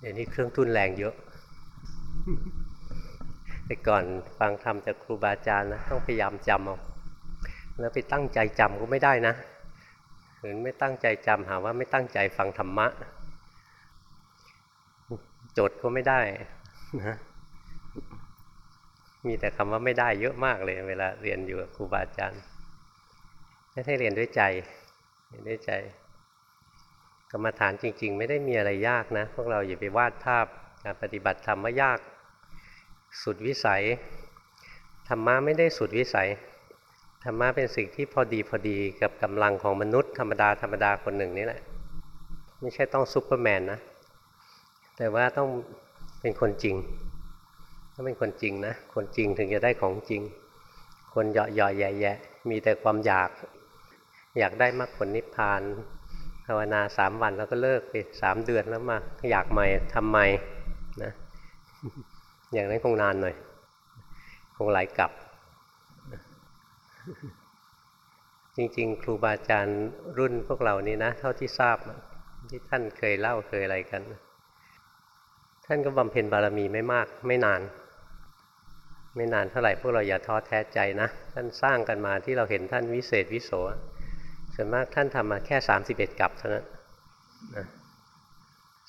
เดี๋ยวนี้เครื่องทุนแรงเยอะ แต่ก่อนฟังธรรมจากครูบาอาจารย์นะต้องพยายามจำเอาแล้วไปตั้งใจจำก็ไม่ได้นะหรือไม่ตั้งใจจำหาว่าไม่ตั้งใจฟังธรรมะ จดก็ไม่ได้นะมีแต่คำว่าไม่ได้เยอะมากเลย เวลาเรียนอยู่กับครูบาอาจารย์ให้เรียนด้วยใจเรียนด้วยใจ กรรมฐานจริง ๆ ไม่ได้มีอะไรยากนะ พวกเราอย่าไปวาดภาพการปฏิบัติธรรมว่ายากสุดวิสัยธรรมะไม่ได้สุดวิสัยธรรมะเป็นสิ่งที่พอดีพอดีกับกำลังของมนุษย์ธรรมดาธรรมดาคนหนึ่งนี่แหละ ไม่ใช่ต้องซูเปอร์แมนนะ แต่ว่าต้องเป็นคนจริงต้องเป็นคนจริงนะ คนจริงถึงจะได้ของจริง คนเหยาะเหยาะแย่แย่มีแต่ความอยาก อยากได้มรรคผลนิพพาน ภาวนาสามวันแล้วก็เลิกไปสามเดือนแล้วมา อยากใหม่ทำใหม่นะอย่างนั้นคงนานหน่อย คงหลายกลับ จริง ๆ ครูบาอาจารย์รุ่นพวกเรานี้นะ เท่าที่ทราบที่ท่านเคยเล่าเคยอะไรกัน ท่านก็บำเพ็ญบารมีไม่มาก ไม่นาน ไม่นานเท่าไหร่พวกเราอย่าท้อแท้ใจนะ ท่านสร้างกันมาที่เราเห็นท่านวิเศษวิโส ส่วนมากท่านทำมาแค่สามสิบเอ็ดกับเท่านั้น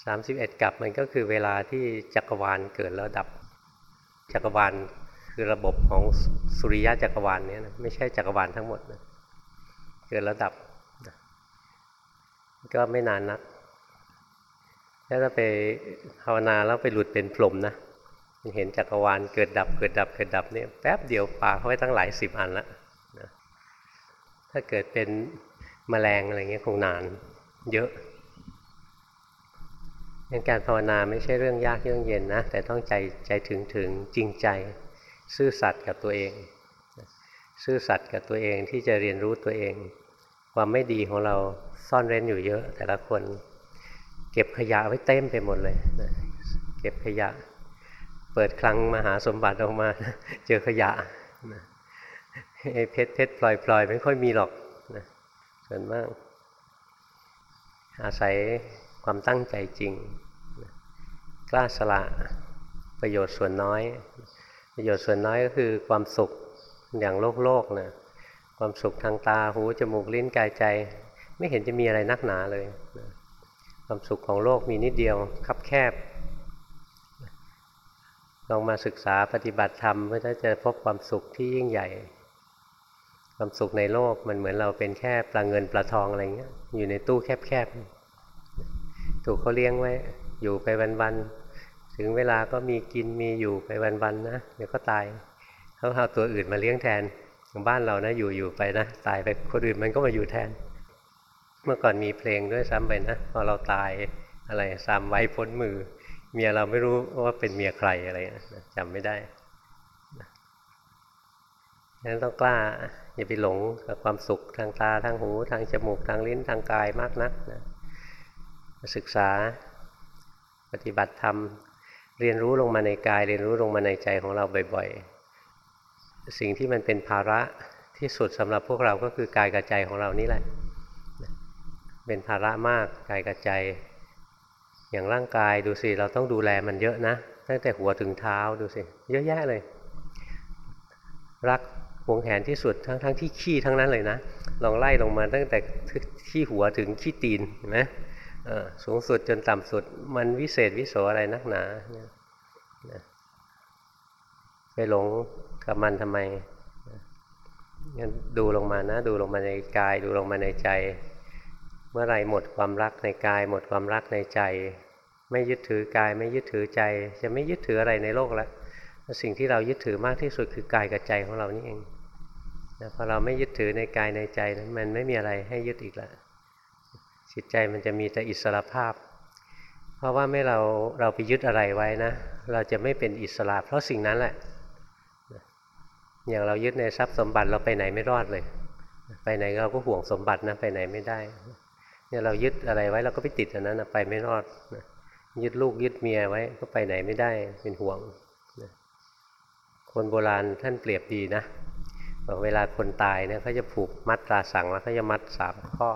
สามสิบเอ็ดกับมันก็คือเวลาที่จักรวาลเกิดแล้วดับ จักรวาลคือระบบของสุริยะจักรวาลเนี้นะไม่ใช่จักรวาลทั้งหมดนะเกิดแล้วดับนะก็ไม่นานนักถ้าเราไปภาวนาแล้วไปหลุดเป็นพรหมนะเห็นจักรวาลเกิดดับเกิดดับเกิดดับเนี่ยแป๊บเดียวปาเข้าไว้ตั้งหลายสิบอันละนะถ้าเกิดเป็น มแมลงอะไรเงี้ยคงนาน เยอะงั้นการภาวนาไม่ใช่เรื่องยากเรื่องเย็นนะ แต่ต้องใจใจถึงถึงจริงใจ ซื่อสัตย์กับตัวเอง ซื่อสัตย์กับตัวเองที่จะเรียนรู้ตัวเอง ความไม่ดีของเราซ่อนเร้นอยู่เยอะ แต่ละคน เก็บขยะไว้เต็มไปหมดเลยนะเก็บขยะ เปิดคลังมหาสมบัติออกมา เจอขยะไอ้เพชรเพชรพลอยพลอยไม่ค่อยมีหรอก ส่วนมาก อาศัยความตั้งใจจริง กล้าสละประโยชน์ส่วนน้อย ประโยชน์ส่วนน้อยก็คือความสุขอย่างโลกโลกนะความสุขทางตาหูจมูกลิ้นกายใจ ไม่เห็นจะมีอะไรนักหนาเลย ความสุขของโลกมีนิดเดียวคับแคบลองมาศึกษาปฏิบัติธรรมเพื่อจะพบความสุขที่ยิ่งใหญ่ ความสุขในโลกมันเหมือนเราเป็นแค่ปลาเงินปลาทองอะไรเงี้ย อยู่ในตู้แคบๆ ถูกเขาเลี้ยงไว้ อยู่ไปวันๆ ถึงเวลาก็มีกินมีอยู่ไปวันๆนะ เดี๋ยวก็ตาย เขาเอาตัวอื่นมาเลี้ยงแทนบ้านเรานะอยู่อยู่ไปนะ ตายไปคนอื่นมันก็มาอยู่แทน เมื่อก่อนมีเพลงด้วยซ้ำไปนะ พอเราตายอะไรซ้ำไว้พ้นมือ เมียเราไม่รู้ว่าเป็นเมียใครอะไรนะจำไม่ได้ ฉะนั้นต้องกล้าอย่าไปหลงกับความสุขทางตาทางหูทางจมูกทางลิ้นทางกายมากนักนะศึกษาปฏิบัติธรรมเรียนรู้ลงมาในกาย เรียนรู้ลงมาในใจของเราบ่อยๆ สิ่งที่มันเป็นภาระที่สุดสำหรับพวกเราก็คือกายกับใจของเรานี่แหละ เป็นภาระมากกายกับใจ อย่างร่างกายดูสิเราต้องดูแลมันเยอะนะตั้งแต่หัวถึงเท้าดูสิเยอะแยะเลย รัก หวงแหนที่สุดทั้งทั้งที่ขี้ทั้งนั้นเลยนะ ลองไล่ลงมาตั้งแต่ขี้หัวถึงขี้ตีนเห็นไหมสูงสุดจนต่ำสุด มันวิเศษวิโสอะไรนักหนาไปหลงกับมันทำไมงั้นดูลงมานะ ดูลงมาในกาย ดูลงมาในใจ เมื่อไรหมดความรักในกาย หมดความรักในใจ ไม่ยึดถือกายไม่ยึดถือใจ จะไม่ยึดถืออะไรในโลกแล้วสิ่งที่เรายึดถือมากที่สุดคือกายกับใจของเรานี่เอง นะพอเราไม่ยึดถือในกายในใจนั้นมันไม่มีอะไรให้ยึดอีกแล้วจิตใจมันจะมีแต่อิสระภาพ เพราะว่าไม่เราเราไปยึดอะไรไว้นะ เราจะไม่เป็นอิสระ เพราะสิ่งนั้นแหละ อย่างเรายึดในทรัพย์สมบัติเราไปไหนไม่รอดเลย ไปไหนเราก็ห่วงสมบัตินะไปไหนไม่ได้เนี่ยเรายึดอะไรไว้เราก็ไปติดอันนั้นไปไม่รอดยึดลูกยึดเมียไว้ก็ไปไหนไม่ได้เป็นห่วงคนโบราณท่านเปรียบดีนะ บอกเวลาคนตายเนี่ยเขาจะผูกมัดตราสังแล้วเขาจะมัดสามข้อ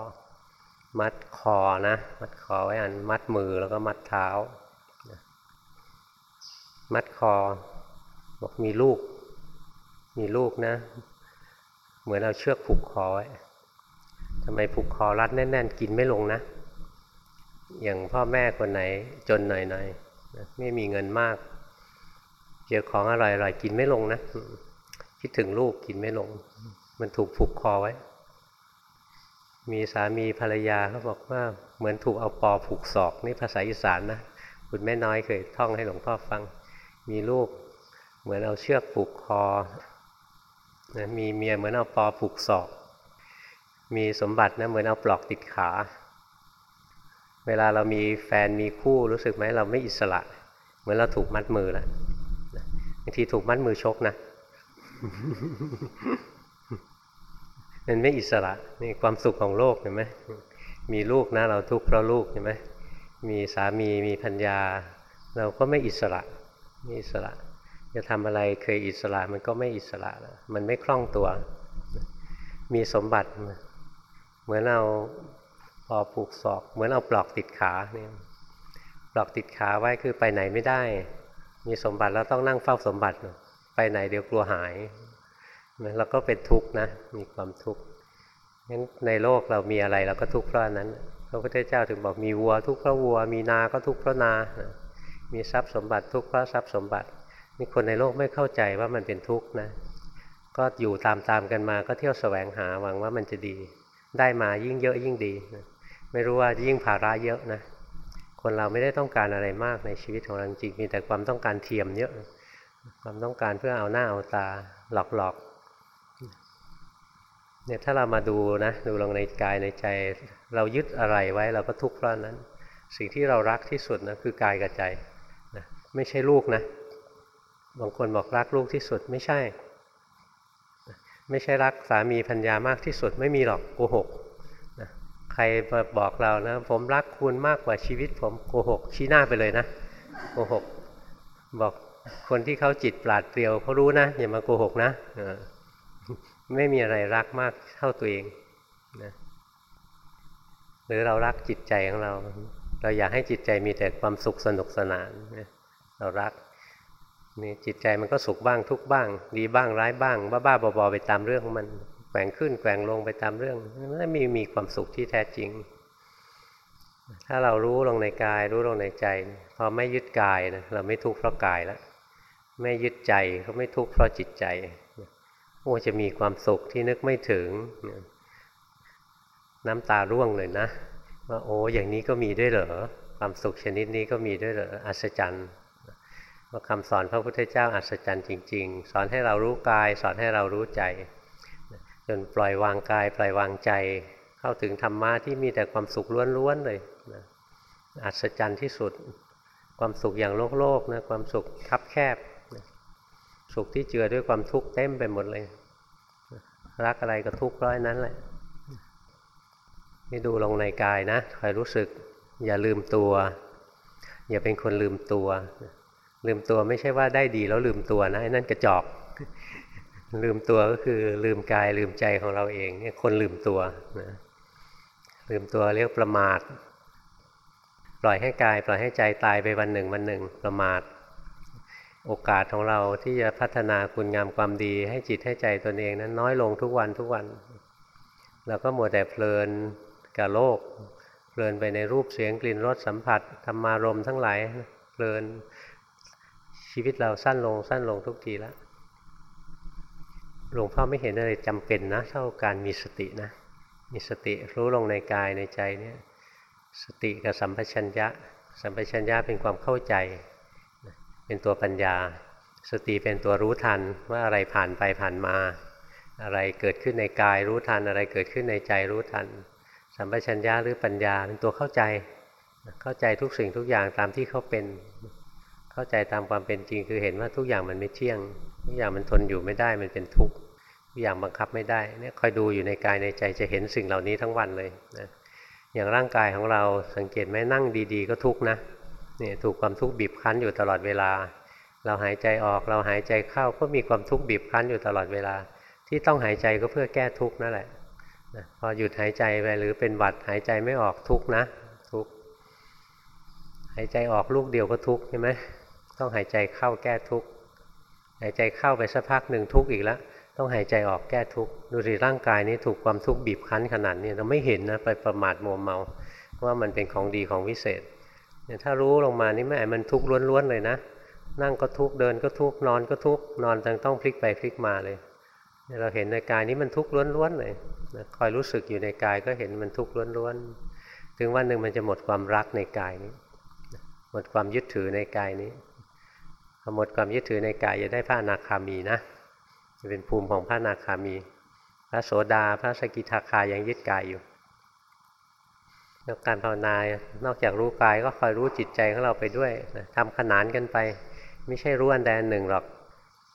มัดคอนะ มัดคอไว้อันมัดมือแล้วก็มัดเท้า มัดคอ บอกมีลูก มีลูกนะ เหมือนเอาเชือกผูกคอไว้ทำไมผูกคอรัดแน่น ๆ กินไม่ลงนะ อย่างพ่อแม่คนไหนจนหน่อยๆไม่มีเงินมาก เจอของอร่อยๆกินไม่ลงนะ คิดถึงลูกกินไม่ลง มันถูกผูกคอไว้ มีสามีภรรยาเขาบอกว่าเหมือนถูกเอาปอผูกศอกนี่ภาษาอีสานนะคุณแม่น้อยเคยท่องให้หลวงพ่อฟัง มีลูกเหมือนเอาเชือกผูกคอนะมีเมียเหมือนเอาปอผูกศอก มีสมบัตินะเหมือนเอาปลอกติดขา เวลาเรามีแฟนมีคู่รู้สึกไหมเราไม่อิสระ เหมือนเราถูกมัดมือแล้วบางทีถูกมัดมือชกนะ มันไม่อิสระนี่ความสุขของโลกเห็นไหมมีลูกนะเราทุกข์เพราะลูกเห็นไหมมีสามีมีพัญญา เราก็ไม่อิสระไม่อิสระ จะทำอะไรเคยอิสระมันก็ไม่อิสระแล้วมันไม่คล่องตัว มีสมบัติ เหมือนเราพอผูกศอก เหมือนเอาปลอกติดขาเนี่ยปลอกติดขาไว้คือไปไหนไม่ได้ มีสมบัติแล้วต้องนั่งเฝ้าสมบัติ ไปไหนเดี๋ยวกลัวหายเราก็เป็นทุกข์นะ มีความทุกข์งั้นในโลกเรามีอะไรเราก็ทุกข์เพราะนั้นพระพุทธเจ้าถึงบอกมีวัวทุกข์เพราะวัว มีนาก็ทุกข์เพราะนา มีทรัพย์สมบัติทุกข์เพราะทรัพย์สมบัตินี่คนในโลกไม่เข้าใจว่ามันเป็นทุกข์นะ ก็อยู่ตามๆกันมาก็เที่ยวแสวงหาหวังว่ามันจะดี ได้มายิ่งเยอะยิ่งดีนะไม่รู้ว่ายิ่งภาระเยอะนะ คนเราไม่ได้ต้องการอะไรมากในชีวิตของเราจริงมีแต่ความต้องการเทียมเยอะ ความต้องการเพื่อเอาหน้าเอาตาหลอกๆเนี่ยถ้าเรามาดูนะดูลงในกายในใจ เรายึดอะไรไว้เราก็ทุกข์เพราะนั้น สิ่งที่เรารักที่สุดนะคือกายกับใจนะไม่ใช่ลูกนะบางคนบอกรักลูกที่สุดไม่ใช่ ไม่ใช่รักสามีพัญญามากที่สุดไม่มีหรอกโกหกนะใครมาบอกเรานะผมรักคุณมากกว่าชีวิตผมโกหกชี้หน้าไปเลยนะโกหกบอก คนที่เขาจิตปราดเปรียวเขารู้นะอย่ามาโกหกนะไม่มีอะไรรักมากเท่าตัวเองนะหรือเรารักจิตใจของเรา เราอยากให้จิตใจมีแต่ความสุขสนุกสนานเรารักนี่จิตใจมันก็สุขบ้างทุกบ้าง ดีบ้างร้ายบ้าง บ้าๆบอๆไปตามเรื่องของมันแกว่งขึ้นแกว่งลงไปตามเรื่องมันมีมีความสุขที่แท้จริง ถ้าเรารู้ลงในกาย รู้ลงในใจ พอไม่ยึดกายนะเราไม่ทุกข์เพราะกายแล้ว ไม่ยึดใจก็ไม่ทุกข์เพราะจิตใจโอ้จะมีความสุขที่นึกไม่ถึง น้ำตาร่วงเลยนะ ว่าโอ้อย่างนี้ก็มีด้วยเหรอความสุขชนิดนี้ก็มีด้วยเหรออัศจรรย์ว่าคำสอนพระพุทธเจ้าอัศจรรย์จริง ๆ สอนให้เรารู้กาย สอนให้เรารู้ใจ จนปล่อยวางกาย ปล่อยวางใจ เข้าถึงธรรมะที่มีแต่ความสุขล้วนๆเลยอัศจรรย์ที่สุด ความสุขอย่างโลกโลกนะความสุขคับแคบ สุขที่เจือด้วยความทุกข์เต็มไปหมดเลย รักอะไรก็ทุกข์ร้อยนั้นแหละนี่ดูลงในกายนะคอยรู้สึก อย่าลืมตัว อย่าเป็นคนลืมตัว ลืมตัวไม่ใช่ว่าได้ดีแล้วลืมตัวนะไอ้นั่นกระจอกลืมตัวก็คือลืมกายลืมใจของเราเองนี่คนลืมตัวนะลืมตัวเรียกประมาท ปล่อยให้กาย ปล่อยให้ใจตายไปวันหนึ่งวันหนึ่งประมาท โอกาสของเราที่จะพัฒนาคุณงามความดีให้จิตให้ใจตนเองนั้นน้อยลงทุกวันทุกวัน เราก็มัวแต่เพลินกับโลก เพลินไปในรูปเสียงกลิ่นรสสัมผัสธรรมารมทั้งหลายเพลินชีวิตเราสั้นลงสั้นลงทุกทีแล้วหลวงพ่อไม่เห็นอะไรจำเป็นนะเท่าการมีสตินะ มีสติรู้ลงในกายในใจเนี่ยสติกับสัมปชัญญะ สัมปชัญญะเป็นความเข้าใจ เป็นตัวปัญญา สติเป็นตัวรู้ทันว่าอะไรผ่านไปผ่านมา อะไรเกิดขึ้นในกายรู้ทัน อะไรเกิดขึ้นในใจรู้ทัน สัมปชัญญะหรือปัญญาเป็นตัวเข้าใจ เข้าใจทุกสิ่งทุกอย่างตามที่เขาเป็น เข้าใจตามความเป็นจริงคือเห็นว่าทุกอย่างมันไม่เที่ยง ทุกอย่างมันทนอยู่ไม่ได้มันเป็นทุกข์ทุกอย่างบังคับไม่ได้เนี่ยคอยดูอยู่ในกายในใจจะเห็นสิ่งเหล่านี้ทั้งวันเลยนะอย่างร่างกายของเราสังเกตไหมนั่งดี ๆ ก็ทุกข์นะ เนี่ยถูกความทุกข์บีบคั้นอยู่ตลอดเวลา เราหายใจออกเราหายใจเข้าก็มีความทุกข์บีบคั้นอยู่ตลอดเวลา ที่ต้องหายใจก็เพื่อแก้ทุกข์นั่นแหละนะพอหยุดหายใจไปหรือเป็นหวัดหายใจไม่ออกทุกข์นะทุกข์หายใจออกลูกเดียวก็ทุกข์ใช่ไหมต้องหายใจเข้าแก้ทุกข์หายใจเข้าไปสักพักหนึ่งทุกข์อีกแล้วต้องหายใจออกแก้ทุกข์ดูสิร่างกายนี้ถูกความทุกข์บีบคั้นขนาดนี้เราไม่เห็นนะไปประมาทมัวเมาว่ามันเป็นของดีของวิเศษ เนี่ยถ้ารู้ลงมานี่แม่มันทุกข์ล้วนๆเลยนะ นั่งก็ทุกข์เดินก็ทุกข์นอนก็ทุกข์นอนจังต้องพลิกไปพลิกมาเลยเราเห็นในกายนี้มันทุกข์ล้วนๆเลยนะคอยรู้สึกอยู่ในกายก็เห็นมันทุกข์ล้วนๆ ถึงวันหนึ่งมันจะหมดความรักในกายนี้ หมดความยึดถือในกายนี้พอหมดความยึดถือในกายจะได้พระอนาคามีนะ จะเป็นภูมิของพระอนาคามี พระโสดาพระสกิทาคายังยึดกายอยู่ แล้วการภาวนานอกจากรู้กายก็คอยรู้จิตใจของเราไปด้วยนะทำขนานกันไป ไม่ใช่รู้อันใดอันหนึ่งหรอก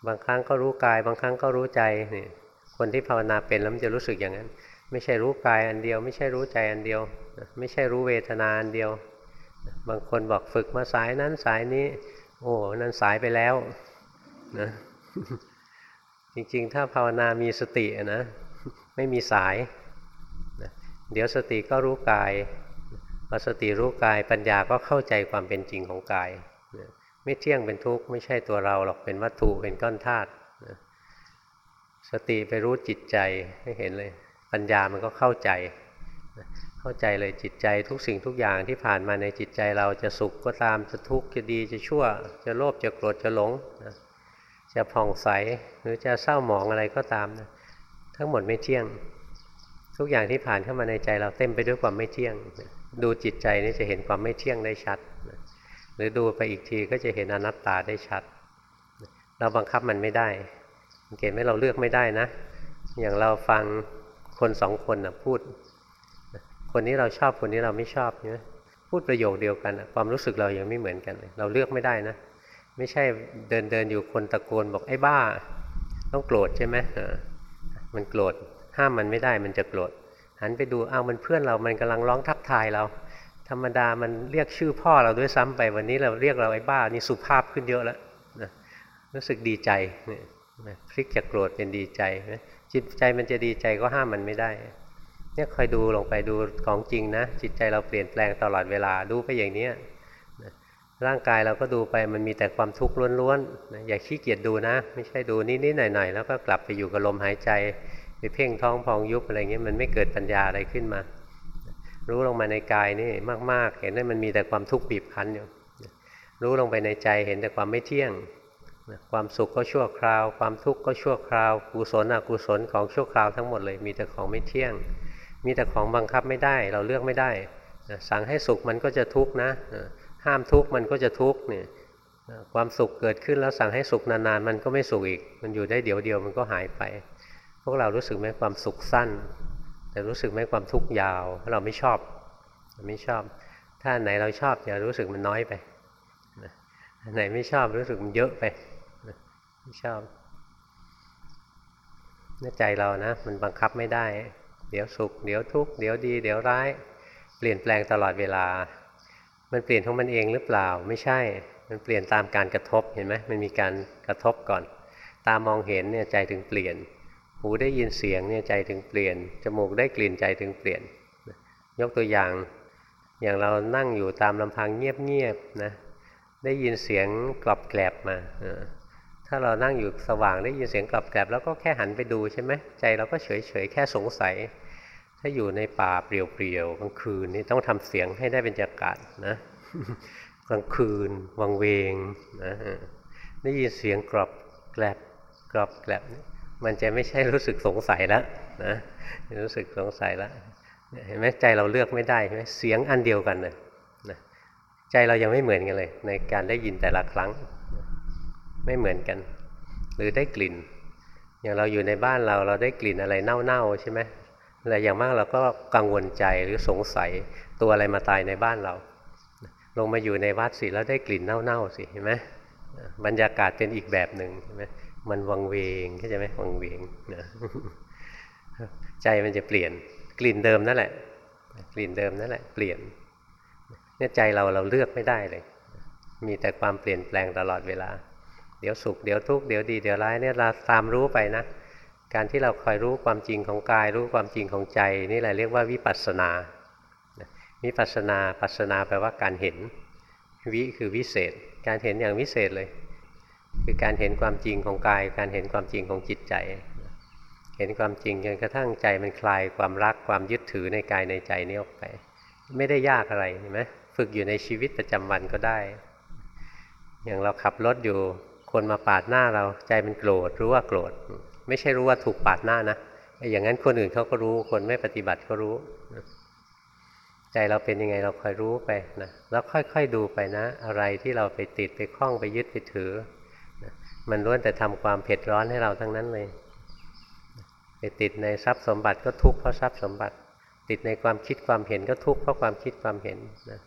บางครั้งก็รู้กาย บางครั้งก็รู้ใจนี่คนที่ภาวนาเป็นแล้วมันจะรู้สึกอย่างนั้น ไม่ใช่รู้กายอันเดียว ไม่ใช่รู้ใจอันเดียว ไม่ใช่รู้เวทนาอันเดียว บางคนบอกฝึกมาสายนั้นสายนี้ โอ้นั่นสายไปแล้วนะจริงๆ ถ้าภาวนามีสตินะไม่มีสายนะ เดี๋ยวสติก็รู้กายพอสติรู้กายปัญญาก็เข้าใจความเป็นจริงของกาย ไม่เที่ยงเป็นทุกข์ไม่ใช่ตัวเราหรอกเป็นวัตถุเป็นก้อนธาตุสติไปรู้จิตใจให้เห็นเลย ปัญญามันก็เข้าใจ เข้าใจเลยจิตใจทุกสิ่งทุกอย่างที่ผ่านมาในจิตใจเราจะสุขก็ตามจะทุกข์จะดีจะชั่ว จะโลภจะโกรธจะหลงจะผ่องใสหรือจะเศร้าหมองอะไรก็ตาม ทั้งหมดไม่เที่ยง ทุกอย่างที่ผ่านเข้ามาในใจเราเต็มไปด้วยความไม่เที่ยง ดูจิตใจนี่จะเห็นความไม่เที่ยงได้ชัด หรือดูไปอีกทีก็จะเห็นอนัตตาได้ชัด เราบังคับมันไม่ได้เกณฑ์ไม่เราเลือกไม่ได้นะ อย่างเราฟังคนสองคนนะพูด คนนี้เราชอบคนนี้เราไม่ชอบเนี่ยพูดประโยคเดียวกันความรู้สึกเรายังไม่เหมือนกันเลยเราเลือกไม่ได้นะ ไม่ใช่เดินเดินอยู่คนตะโกนบอกไอ้บ้า ต้องโกรธใช่ไหมมันโกรธ ห้ามมันไม่ได้มันจะโกรธหันไปดูเอามันเพื่อนเรามันกำลังร้องทักทายเรา ธรรมดามันเรียกชื่อพ่อเราด้วยซ้ำไปวันนี้เราเรียกเราไอ้บ้านี่สุภาพขึ้นเยอะแล้วนะรู้สึกดีใจเนี่ยพลิกจากโกรธเป็นดีใจจิตใจมันจะดีใจก็ห้ามมันไม่ได้เนี่ยคอยดูลงไปดูของจริงนะ จิตใจเราเปลี่ยนแปลงตลอดเวลาดูไปอย่างนี้ร่างกายเราก็ดูไปมันมีแต่ความทุกข์ล้วนๆอย่าขี้เกียจดูนะ ไม่ใช่ดูนิดๆหน่อยๆแล้วก็กลับไปอยู่กับลมหายใจ ไปเพ่งท้องพองยุบอะไรเงี้ยมันไม่เกิดปัญญาอะไรขึ้นมา รู้ลงมาในกายนี่มาก ๆ เห็นว่ามันมีแต่ความทุกข์บีบคั้นอยู่รู้ลงไปในใจเห็นแต่ความไม่เที่ยง ความสุขก็ชั่วคราว ความทุกข์ก็ชั่วคราวกุศลอกุศลของชั่วคราวทั้งหมดเลย มีแต่ของไม่เที่ยง มีแต่ของบังคับไม่ได้ เราเลือกไม่ได้ สั่งให้สุขมันก็จะทุกข์นะ ห้ามทุกข์มันก็จะทุกข์เนี่ยความสุขเกิดขึ้นแล้วสั่งให้สุขนานๆมันก็ไม่สุขอีก มันอยู่ได้เดี๋ยวเดียวมันก็หายไป วกเรารู้สึกไหมความสุขสั้น แต่รู้สึกไหมความทุกข์ยาว เราไม่ชอบไม่ชอบ ถ้าไหนเราชอบจะรู้สึกมันน้อยไปไหนไม่ชอบรู้สึกมันเยอะไปไม่ชอบนใจเรานะ มันบังคับไม่ได้ เดี๋ยวสุข เดี๋ยวทุกข์เดี๋ยวดี เดี๋ยวร้าย เปลี่ยนแปลงตลอดเวลา มันเปลี่ยนของมันเองหรือเปล่า ไม่ใช่ มันเปลี่ยนตามการกระทบเห็นไหมมันมีการกระทบก่อน ตามองเห็นเนี่ยใจถึงเปลี่ยน หูได้ยินเสียงเนี่ยใจถึงเปลี่ยน จมูกได้กลิ่นใจถึงเปลี่ยน ยกตัวอย่าง อย่างเรานั่งอยู่ตามลำพังเงียบๆนะ ได้ยินเสียงกรอบแกลบมา ถ้าเรานั่งอยู่สว่างได้ยินเสียงกรอบแกลบแล้วก็แค่หันไปดูใช่ไหมใจเราก็เฉยๆแค่สงสัย ถ้าอยู่ในป่าเปลี่ยวๆกลางคืนนี่ต้องทำเสียงให้ได้บรรยากาศนะ กลางคืนวังเวงนะ ได้ยินเสียงกรอบแกลบกรอบแกลบ มันจะไม่ใช่รู้สึกสงสัยแล้วนะรู้สึกสงสัยแล้วเห็นไหมใจเราเลือกไม่ได้ใช่ไหมเสียงอันเดียวกันเลยนะใจเรายังไม่เหมือนกันเลย ในการได้ยินแต่ละครั้ง ไม่เหมือนกัน หรือได้กลิ่น อย่างเราอยู่ในบ้านเราเราได้กลิ่นอะไรเน่าๆใช่ไหมแต่อย่างมากเราก็กังวลใจหรือสงสัยตัวอะไรมาตายในบ้านเรา ลงมาอยู่ในวัดสิแล้วได้กลิ่นเน่าๆสิเห็นไหมบรรยากาศเป็นอีกแบบหนึ่งใช่ไหม มันวังเวงเข้าใจไหมวังเวงนะใจมันจะเปลี่ยนกลิ่นเดิมนั่นแหละ กลิ่นเดิมนั่นแหละ เปลี่ยนเนี่ยใจเราเราเลือกไม่ได้เลย มีแต่ความเปลี่ยนแปลงตลอดเวลา เดี๋ยวสุขเดี๋ยวทุกข์เดี๋ยวดีเดี๋ยวร้ายเนี่ยเราตามรู้ไปนะ การที่เราคอยรู้ความจริงของกาย รู้ความจริงของใจ นี่แหละเรียกว่าวิปัสสนาวิปัสสนาปัสสนาแปลว่าการเห็น วิคือวิเศษ การเห็นอย่างวิเศษเลย คือการเห็นความจริงของกาย การเห็นความจริงของจิตใจ เห็นความจริงจนกระทั่งใจมันคลายความรักความยึดถือในกายในใจนี้ออกไป ไม่ได้ยากอะไรเห็นไหมฝึกอยู่ในชีวิตประจำวันก็ได้ อย่างเราขับรถอยู่คนมาปาดหน้าเราใจมันโกรธรู้ว่าโกรธ ไม่ใช่รู้ว่าถูกปาดหน้านะอย่างนั้นคนอื่นเขาก็รู้คนไม่ปฏิบัติก็รู้ใจเราเป็นยังไงเราคอยรู้ไปนะแล้วค่อยๆดูไปนะ อะไรที่เราไปติดไปคล้องไปยึดไปถือ มันล้วนแต่ทำความเผ็ดร้อนให้เราทั้งนั้นเลยไปติดในทรัพย์สมบัติก็ทุกข์เพราะทรัพย์สมบัติ ติดในความคิดความเห็นก็ทุกข์เพราะความคิดความเห็นนะ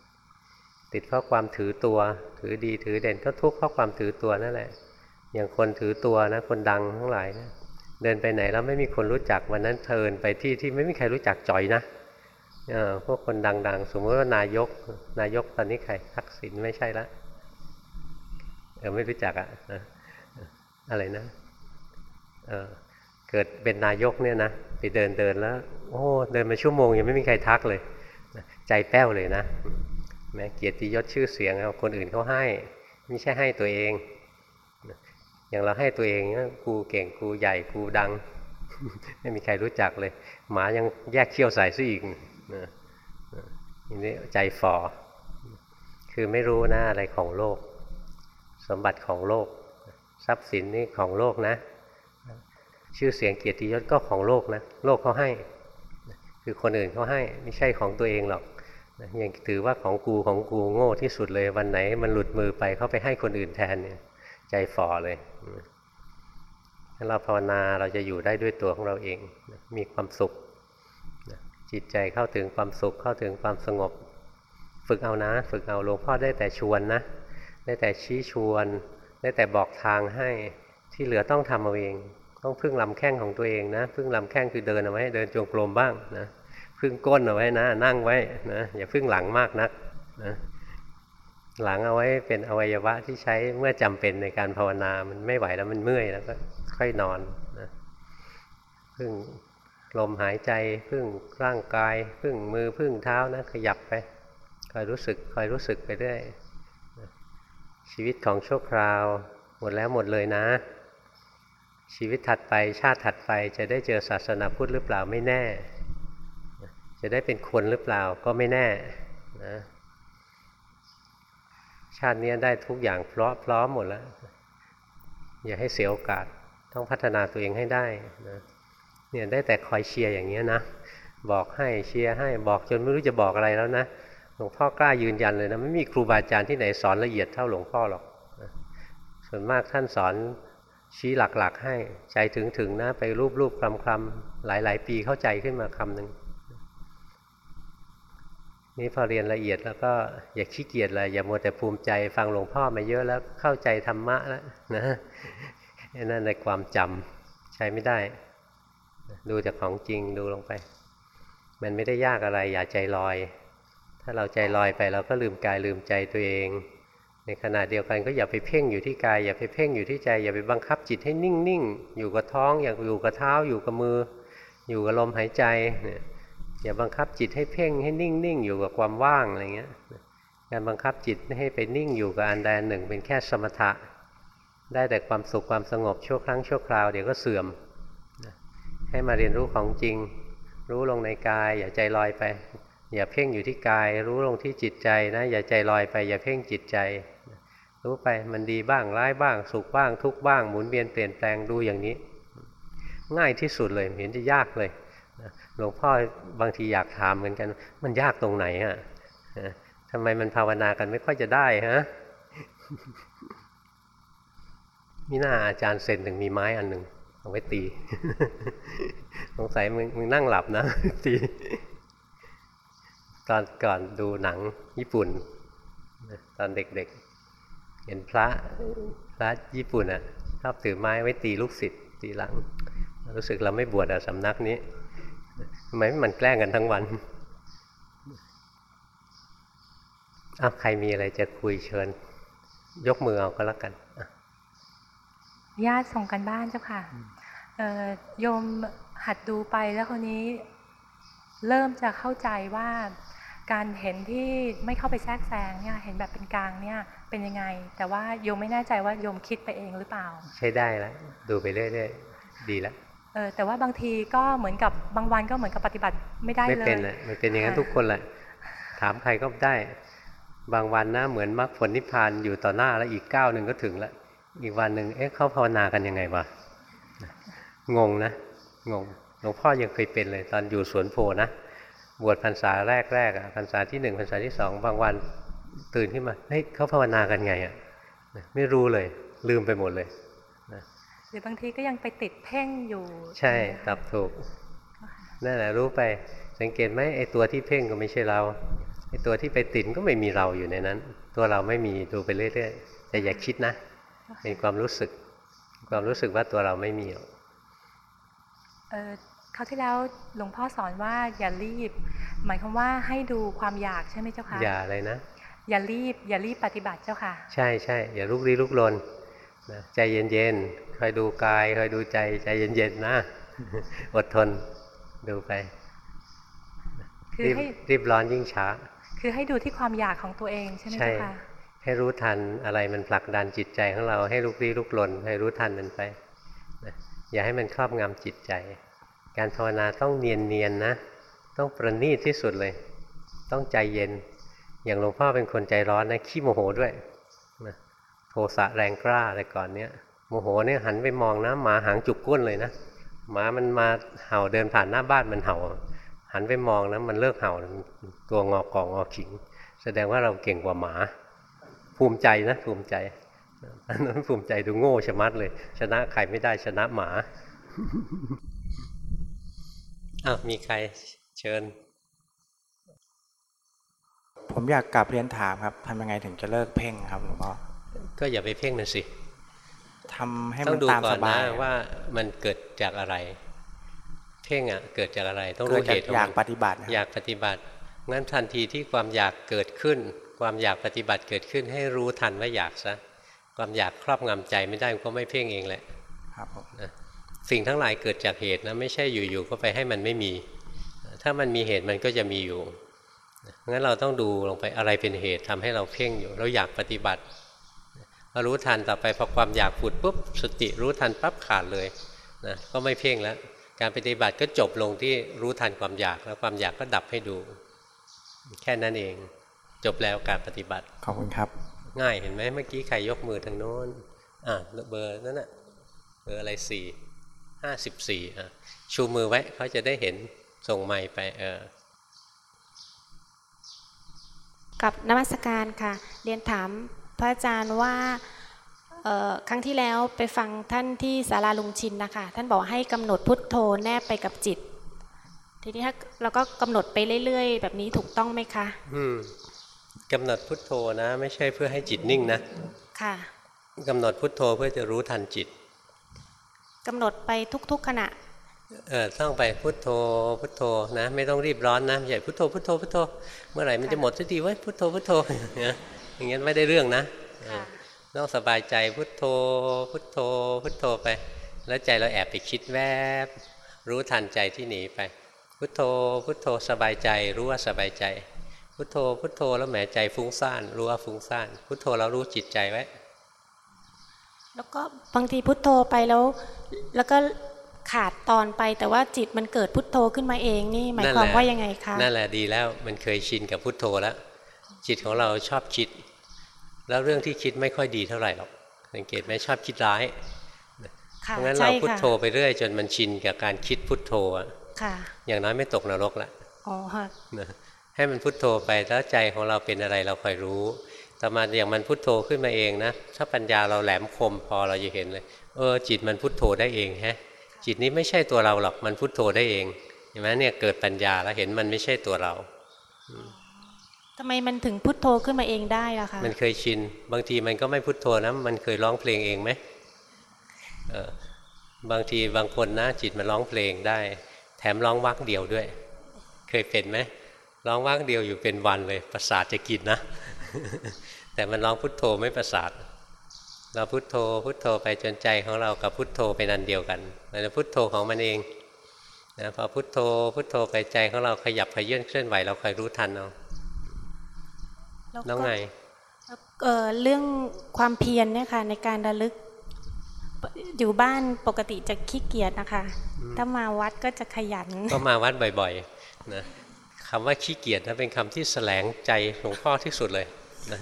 ติดเพราะความถือตัว ถือดีถือเด่นก็ทุกข์เพราะความถือตัวนั่นแหละ อย่างคนถือตัวนะ คนดังทั้งหลายนะเดินไปไหนแล้วไม่มีคนรู้จักวันนั้นเทินไปที่ที่ไม่มีใครรู้จักจ่อยนะพวกคนดังๆ สมมติว่านายก นายกตอนนี้ใครทักษิณไม่ใช่ละเออไม่รู้จักอะนะ อะไรนะเเกิดเป็นนายกเนี่ยนะไปเดินเดินแล้ว โอ้เดินมาชั่วโมงยังไม่มีใครทักเลย ใจแป้วเลยนะแม้เกียรติยศชื่อเสียงคนอื่นเขาให้ไม่ใช่ให้ตัวเองอย่างเราให้ตัวเองกูเก่งกูใหญ่กูดัง ไม่มีใครรู้จักเลย หมายังแยกเขี้ยวใส่ซะอีกนะนี่ใจฟอคือไม่รู้นะอะไรของโลก สมบัติของโลก ทรัพย์สินนี่ของโลกนะ ชื่อเสียงเกียรติยศก็ของโลกนะ โลกเขาให้ คือคนอื่นเขาให้ไม่ใช่ของตัวเองหรอกยังถือว่าของกูของกูโง่ที่สุดเลยวันไหน มันหลุดมือไปเขาไปให้คนอื่นแทนเนี่ย ใจฝ่อเลยถ้าเราภาวนาเราจะอยู่ได้ด้วยตัวของเราเอง มีความสุข จิตใจเข้าถึงความสุขเข้าถึงความสงบ ฝึกเอานะ ฝึกเอาหลวงพ่อได้แต่ชวนนะ ได้แต่ชี้ชวน ได้แต่บอกทางให้ที่เหลือต้องทำเอาเอง ต้องพึ่งลำแข้งของตัวเองนะพึ่งลำแข้งคือเดินเอาไว้เดินจงกรมบ้างนะพึ่งก้นเอาไว้นะ นั่งไว้นะอย่าพึ่งหลังมากนักนะหลังเอาไว้เป็นอวัยวะที่ใช้เมื่อจำเป็นในการภาวนามันไม่ไหวแล้วมันเมื่อยแล้วก็ค่อยนอนนะพึ่งลมหายใจพึ่งร่างกาย พึ่งมือพึ่งเท้านะขยับไปคอยรู้สึกคอยรู้สึกไปเรื่อย ชีวิตของชั่วคราว หมดแล้วหมดเลยนะ ชีวิตถัดไปชาติถัดไปจะได้เจอศาสนาพุทธหรือเปล่าไม่แน่ จะได้เป็นคนหรือเปล่าก็ไม่แน่นะชาตินี้ได้ทุกอย่างพร้อมพร้อมหมดแล้ว อย่าให้เสียโอกาสต้องพัฒนาตัวเองให้ได้นะเนี่ยได้แต่คอยเชียร์อย่างเงี้ยนะ บอกให้เชียร์ให้บอกจนไม่รู้จะบอกอะไรแล้วนะ ลวงพ่อกล้ายืนยันเลยนะไม่มีครูบาอาจารย์ที่ไหนสอนละเอียดเท่าหลวงพ่อหรอกส่วนมากท่านสอนชี้หลักๆ ให้ใจถึงๆนะไปรูปๆคลำๆหลาย ๆ ปีเข้าใจขึ้นมาคำหนึ่งนี่พอเรียนละเอียดแล้วก็อย่าขี้เกียจเลยอย่ามัวแต่ภูมิใจฟังหลวงพ่อมาเยอะแล้วเข้าใจธรรมะแล้วนะนั่นในความจำใช้ไม่ได้ ดูจากของจริงดูลงไป มันไม่ได้ยากอะไร อย่าใจลอย ถ้าเราใจลอยไปเราก็ลืมกายลืมใจตัวเอง ในขณะเดียวกันก็อย่าไปเพ่งอยู่ที่กาย อย่าไปเพ่งอยู่ที่ใจ อย่าไปบังคับจิตให้นิ่งๆ อยู่กับท้องอย่าอยู่กับเท้าอยู่กับมือ อยู่กับลมหายใจเนี่ยอย่าบังคับจิตให้เพ่งให้นิ่งๆ อยู่กับความว่างอะไรเงี้ยการบังคับจิตให้ไปนิ่งอยู่กับอันใดอันหนึ่ง เป็นแค่สมถะ ได้แต่ความสุขความสงบชั่วครั้งชั่วคราวเดี๋ยวก็เสื่อม ให้มาเรียนรู้ของจริง รู้ลงในกายอย่าใจลอยไป อย่าเพ่งอยู่ที่กาย รู้ลงที่จิตใจนะ อย่าใจลอยไป อย่าเพ่งจิตใจ รู้ไปมันดีบ้างร้ายบ้าง สุขบ้าง ทุกบ้างหมุนเวียนเปลี่ยนแปลงดูอย่างนี้ ง่ายที่สุดเลยเห็นจะยากเลยหลวงพ่อบางทีอยากถามเหมือนกัน มันยากตรงไหนอะทำไมมันภาวนากันไม่ค่อยจะได้ฮะมีหน้าอาจารย์เซนถึงมีไม้อันหนึ่งเอาไว้ตี สงสัยมึงมึงนั่งหลับนะตี ตอนก่อนดูหนังญี่ปุ่น ตอนเด็กๆ เห็นพระพระญี่ปุ่นอะชอบถือไม้ไว้ตีลูกศิษย์ตีหลัง รู้สึกเราไม่บวชอะสำนักนี้ทำไมมันแกล้งกันทั้งวันอ้าวใครมีอะไรจะคุยเชิญ ยกมือเอาก็แล้วกันญาติส่งกันบ้านเจ้าค่ะโยมหัดดูไปแล้วคนนี้ เริ่มจะเข้าใจว่า การเห็นที่ไม่เข้าไปแทรกแซงเนี่ยเห็นแบบเป็นกลางเนี่ยเป็นยังไง แต่ว่าโยมไม่แน่ใจว่าโยมคิดไปเองหรือเปล่า ใช้ได้แล้วดูไปเรื่อยๆดีแล้วเออแต่ว่าบางทีก็เหมือนกับบางวันก็เหมือนกับปฏิบัติไม่ได้ไม่เลยเป็นอะมันเป็นอย่างนั้นค่ะทุกคนแหละถามใครก็ได้ บางวันนะเหมือนมรรคผลนิพพานอยู่ต่อหน้าแล้วอีกก้าวหนึ่งก็ถึงแล้วอีกวันหนึ่งเอ๊ะเขาภาวนากันยังไงวะงงนะงงหลวงพ่อยังเคยเป็นเลย ตอนอยู่สวนโพนะ บวชพรรษาแรกแรกๆอะพรรษาที่หนึ่งพรรษาที่สองบางวันตื่นขึ้นมาเฮ้ยเขาภาวนากันไงอะไม่รู้เลย ลืมไปหมดเลยหรือบางทีก็ยังไปติดเพ่งอยู่ ใช่ตอบถูกนั่นแหละรู้ไปสังเกตไหมไอ้ตัวที่เพ่งก็ไม่ใช่เราไอ้ตัวที่ไปติดก็ไม่มีเราอยู่ในนั้น ตัวเราไม่มีดูไปเรื่อยๆแต่อย่าคิดนะ เป็นความรู้สึก ความรู้สึกว่าตัวเราไม่มีหรอก เออคราวที่แล้วหลวงพ่อสอนว่าอย่ารีบ หมายความว่าให้ดูความอยากใช่ไหมเจ้าคะอย่าอะไรนะ อย่ารีบ อย่ารีบปฏิบัติเจ้าค่ะ ใช่ใช่อย่าลุกลี้ลุกลนนะใจเย็นๆคอยดูกายคอยดูใจใจเย็นๆนะอดทนดูไปคือรีบให้รีบร้อนยิ่งช้า คือให้ดูที่ความอยากของตัวเองใช่ไหมใช่เจ้าค่ะให้รู้ทันอะไรมันผลักดันจิตใจของเราให้ลุกลี้ลุกลนให้รู้ทันมันไปนะอย่าให้มันครอบงำจิตใจ การภาวนาต้องเนียนเนียนนะ ต้องประณีตที่สุดเลย ต้องใจเย็น อย่างหลวงพ่อเป็นคนใจร้อนนะขี้โมโหด้วยนะโทสะแรงกล้าแต่ก่อนเนี้ยโมโหเนี่ยหันไปมองนะหมาหางจุกก้นเลยนะหมามันมาเห่าเดินผ่านหน้าบ้านมันเห่า หันไปมองนะมันเลิกเห่าตัวงอกองงอขิง แสดงว่าเราเก่งกว่าหมา ภูมิใจนะภูมิใจอันนั้นภูมิใจดูโง่ชะมัดเลย ชนะใครไม่ได้ชนะหมา อ้าวมีใครเชิญ ผมอยากกลับเรียนถามครับทำยังไงถึงจะเลิกเพ่งครับหลวงพ่อก็อย่าไปเพ่งนั่นสิทำให้ต้มัอนงดูตามก่อสนบานะยว่ามันเกิดจากอะไร เพ่งอะเกิดจากอะไร ต้องเกิรู้ดเหจากตุของอยากมันปฏิบัตินะอยากปฏิบัติงั้นทันทีที่ความอยากเกิดขึ้น ความอยากปฏิบัติเกิดขึ้น ให้รู้ทันว่าอยากซะความอยากครอบงำใจไม่ได้มันก็ไม่เพ่งเองแหละครับผม สิ่งทั้งหลายเกิดจากเหตุนะไม่ใช่อยู่ๆก็ไปให้มันไม่มี ถ้ามันมีเหตุมันก็จะมีอยู่งั้นเราต้องดูลงไปอะไรเป็นเหตุทำให้เราเพ่งอยู่ เราอยากปฏิบัติพอรู้ทันต่อไปพอความอยากผุดปุ๊บสติรู้ทันปั๊บขาดเลยนะก็ไม่เพ่งแล้ว การปฏิบัติก็จบลงที่รู้ทันความอยากแล้วความอยากก็ดับให้ดู แค่นั้นเองจบแล้วการปฏิบัติขอบคุณครับ ง่ายเห็นไหมเมื่อกี้ใครยกมือทางโน้นอะเบอร์นั่นน่ะเบอร์อะไรสี่ ห้าสิบสี่อะชูมือไว้เขาจะได้เห็นส่งไมค์ไปเออกับนมัสการค่ะ เรียนถามพระอาจารย์ว่าเอ่อครั้งที่แล้วไปฟังท่านที่ศาลาลุงชินนะคะ ท่านบอกให้กำหนดพุทโธแนบไปกับจิต ทีนี้ถ้าเราก็กำหนดไปเรื่อยๆ แบบนี้ถูกต้องไหมคะ อืมกำหนดพุทโธนะ ไม่ใช่เพื่อให้จิตนิ่งนะ ค่ะกำหนดพุทโธเพื่อจะรู้ทันจิต กำหนดไปทุก ๆขณะเออต้องไปพุทโธพุทโธนะ ไม่ต้องรีบร้อนนะไม่ใช่พุทโธพุทโธพุทโธเมื่อไหร่มันจะหมดสักทีเว้ยพุทโธพุทโธนะอย่างงั้นไม่ได้เรื่องนะเออค่ะต้องสบายใจพุทโธ พุทโธ พุทโธไป แล้วใจเราแอบไปคิดแวบ รู้ทันใจที่หนีไป พุทโธพุทโธสบายใจรู้ว่าสบายใจ พุทโธพุทโธแล้วแหมใจฟุ้งซ่านรู้ว่าฟุ้งซ่าน พุทโธแล้วรู้จิตใจไว้ แล้วก็บางทีพุทโธไปแล้ว แล้วก็ขาดตอนไปแต่ว่าจิตมันเกิดพุทโธขึ้นมาเองนี่หมายความว่ายังไงคะนั่นแหละดีแล้วมันเคยชินกับพุทโธแล้ว จิตของเราชอบคิด แล้วเรื่องที่คิดไม่ค่อยดีเท่าไหร่หรอกสังเกตไหมชอบคิดร้ายค่ะเพราะงั้นใช่เราพุทค่ะโธไปเรื่อย จนมันชินกับการคิดพุทโธอะค่ะอย่างน้อยไม่ตกนรกละอ๋อค่ะนะให้มันพุทโธไปแล้วใจของเราเป็นอะไรเราคอยรู้แต่มาอย่างมันพุทโธขึ้นมาเองนะถ้าปัญญาเราแหลมคมพอเราจะเห็นเลย เออ จิตมันพุทโธได้เองแฮะ จิตนี้ไม่ใช่ตัวเราหรอกมันพุทโธได้เองเห็นไหมเนี่ยเกิดปัญญาแล้วเห็นมันไม่ใช่ตัวเราทำไมมันถึงพุทโธขึ้นมาเองได้ล่ะคะมันเคยชิน บางทีมันก็ไม่พุทโธนะมันเคยร้องเพลงเองไหมเออบางทีบางคนนะจิตมันร้องเพลงได้ แถมร้องวักเดียวด้วย เคยเป็นไหมร้องวักเดียวอยู่เป็นวันเลยประสาทจะกินนะ แต่มันร้องพุทโธไม่ประสาท เราพุทโธพุทโธไปจนใจของเรากับพุทโธเป็นอันเดียวกันมันจะพุทโธของมันเองนะพอพุทโธพุทโธไปใจของเราขยับขยื่นเคลื่อนไหวเราคอยรู้ทันเอาแล้วแล้วก็ไงเอ่อเรื่องความเพียรเนี่ยค่ะในการระลึกอยู่บ้านปกติจะขี้เกียจนะคะ ถ้ามาวัดก็จะขยัน ก็มาวัดบ่อยๆนะคำว่าขี้เกียจนะเป็นคำที่แสลงใจหลวงพ่อที่สุดเลย นะ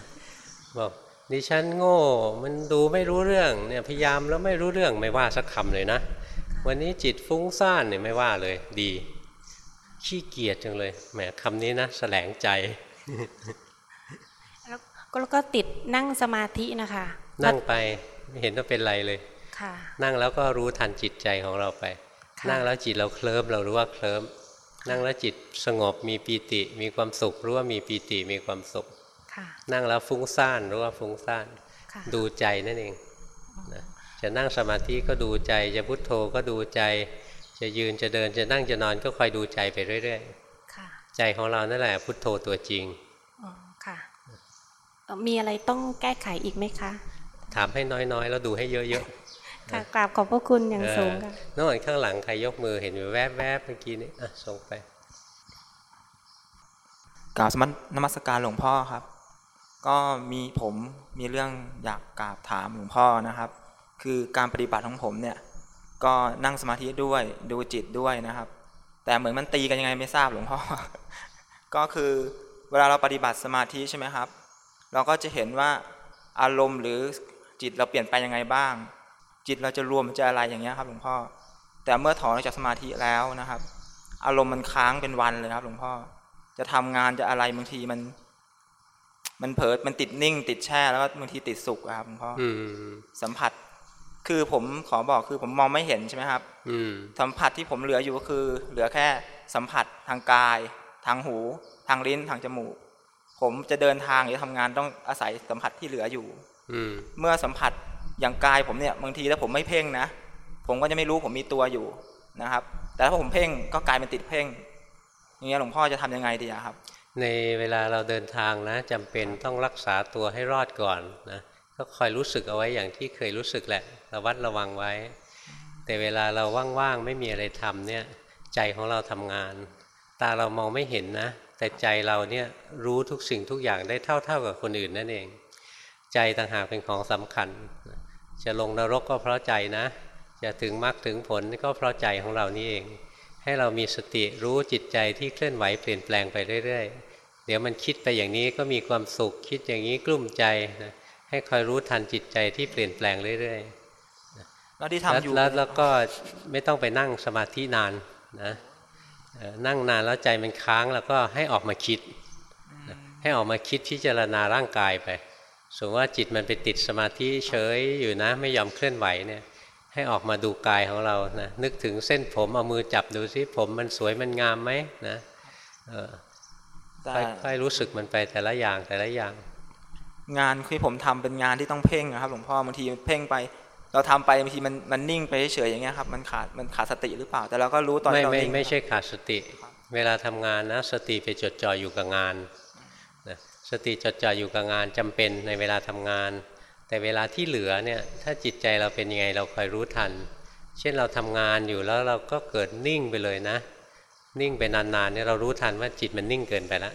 บอกดิฉันโง่ มันดูไม่รู้เรื่องเนี่ยพยายามแล้วไม่รู้เรื่องไม่ว่าสักคำเลยนะ วันนี้จิตฟุ้งซ่านเนี่ยไม่ว่าเลย ดี ขี้เกียจจังเลยแหมคำนี้นะแสลงใจแล้วก็แล้วก็ติดนั่งสมาธินะคะ นั่งไปไม่เห็นว่าเป็นไรเลยค่ะ นั่งแล้วก็รู้ทันจิตใจของเราไปค่ะนั่งแล้วจิตเราเคลิ้มเรารู้ว่าเคลิ้มนั่งแล้วจิตสงบมีปีติ มีความสุขรู้ว่ามีปีติมีความสุขค่ะ นั่งแล้วฟุ้งซ่านรู้ว่าฟุ้งซ่านค่ะดูใจนั่นเองนะจะนั่งสมาธิก็ดูใจ จะพุทโธก็ดูใจ จะยืนจะเดินจะนั่งจะนอนก็คอยดูใจไปเรื่อยค่ะๆใจของเรานั่นแหละพุทโธตัวจริงอ๋อค่ะเอ่อมีอะไรต้องแก้ไขอีกไหมคะ ถามให้น้อยๆ แล้วดูให้เยอะค่ะกราบขอบพระคุณอๆย่างเอสูองค่ะน้องอ่อนข้างหลังใครยกมือเห็นอยู่แวบๆเมื่อกี้นี้อะส่งไปกราบสมัสนมัสการหลวงพ่อครับ ก็มีผมมีเรื่องอยากกราบถามหลวงพ่อนะครับ คือการปฏิบัติของผมเนี่ย ก็นั่งสมาธิด้วยดูจิตด้วยนะครับ แต่เหมือนมันตีกันยังไงไม่ทราบหลวงพ่อ ก็คือเวลาเราปฏิบัติสมาธิใช่ไหมครับ เราก็จะเห็นว่าอารมณ์หรือจิตเราเปลี่ยนไปยังไงบ้าง จิตเราจะรวมจะอะไรอย่างเงี้ยครับหลวงพ่อ แต่เมื่อถอนออกจากสมาธิแล้วนะครับ อารมณ์มันค้างเป็นวันเลยครับ หลวงพ่อ จะทำงานจะอะไรบางทีมัน มันเผลอมันติดนิ่ง ติดแช่แล้วก็บางทีติดสุขอะครับหลวงพ่อออืมสัมผัส คือผมขอบอกคือผมมองไม่เห็นใช่ไหมครับ อืมสัมผัสที่ผมเหลืออยู่ก็คือ เหลือแค่สัมผัสทางกาย ทางหู ทางลิ้นทางจมูก ผมจะเดินทางหรือทำงานต้องอาศัยสัมผัสที่เหลืออยู่ อืมเมื่อสัมผัสอย่างกายผมเนี่ยบางทีถ้าผมไม่เพ่งนะผมก็จะไม่รู้ผมมีตัวอยู่นะครับ แต่ถ้าผมเพ่งก็กลายเป็นติดเพ่งอย่างเงี้ยหลวงพ่อจะทำยังไงดีอะครับ ในเวลาเราเดินทางนะจำเป็นต้องรักษาตัวให้รอดก่อนนะก็คอยรู้สึกเอาไว้อย่างที่เคยรู้สึกแหละระวัดระวังไว้ แต่เวลาเราว่างๆไม่มีอะไรทำเนี่ยใจของเราทำงาน ตาเรามองไม่เห็นนะ แต่ใจเราเนี่ยรู้ทุกสิ่งทุกอย่างได้เท่าๆกับคนอื่นนั่นเอง ใจต่างหากเป็นของสำคัญ จะลงนรกก็เพราะใจนะ จะถึงมรรคถึงผลก็เพราะใจของเรานี่เอง ให้เรามีสติรู้จิตใจที่เคลื่อนไหวเปลี่ยนแปลงไปเรื่อยๆเดี๋ยวมันคิดไปอย่างนี้ก็มีความสุขคิดอย่างนี้กลุ้มใจนะให้คอยรู้ทันจิตใจที่เปลี่ยนแปลงเรื่อยแล้วที่ๆทำอยู่แล้วแล้วก็ไม่ต้องไปนั่งสมาธินานนะเอ่อนั่งนานแล้วใจมันค้างแล้วก็ให้ออกมาคิดนะให้ออกมาคิดพิจารณาร่างกายไปสมมติว่าจิตมันไปติดสมาธิเฉยอยู่นะ ไม่ยอมเคลื่อนไหวเนี่ยให้ออกมาดูกายของเรานะนึกถึงเส้นผมเอามือจับดูซิผมมันสวยมันงามไหมนะเออแต่ ค่อยๆรู้สึกมันไปแต่ละอย่างแต่ละอย่าง งานที่ผมทำเป็นงานที่ต้องเพ่งนะครับหลวงพ่อบางทีเพ่งไป เราทำไปบางทีมันมันนิ่งไปเฉยๆอย่างเงี้ยครับมันขาดมันขาดสติหรือเปล่า แต่เราก็รู้ตอนไม่ที่เราไม่นิ่งไม่ใช่ขาดสติ เวลาทำงานนะสติไปจดจ่ออยู่กับงานนะสติจดจ่ออยู่กับงานจำเป็นในเวลาทำงาน แต่เวลาที่เหลือเนี่ยถ้าจิตใจเราเป็นยังไงเราคอยรู้ทัน เช่นเราทำงานอยู่แล้วเราก็เกิดนิ่งไปเลยนะ นิ่งไปนานๆเนี่ยเรารู้ทันว่าจิตมันนิ่งเกินไปแล้ว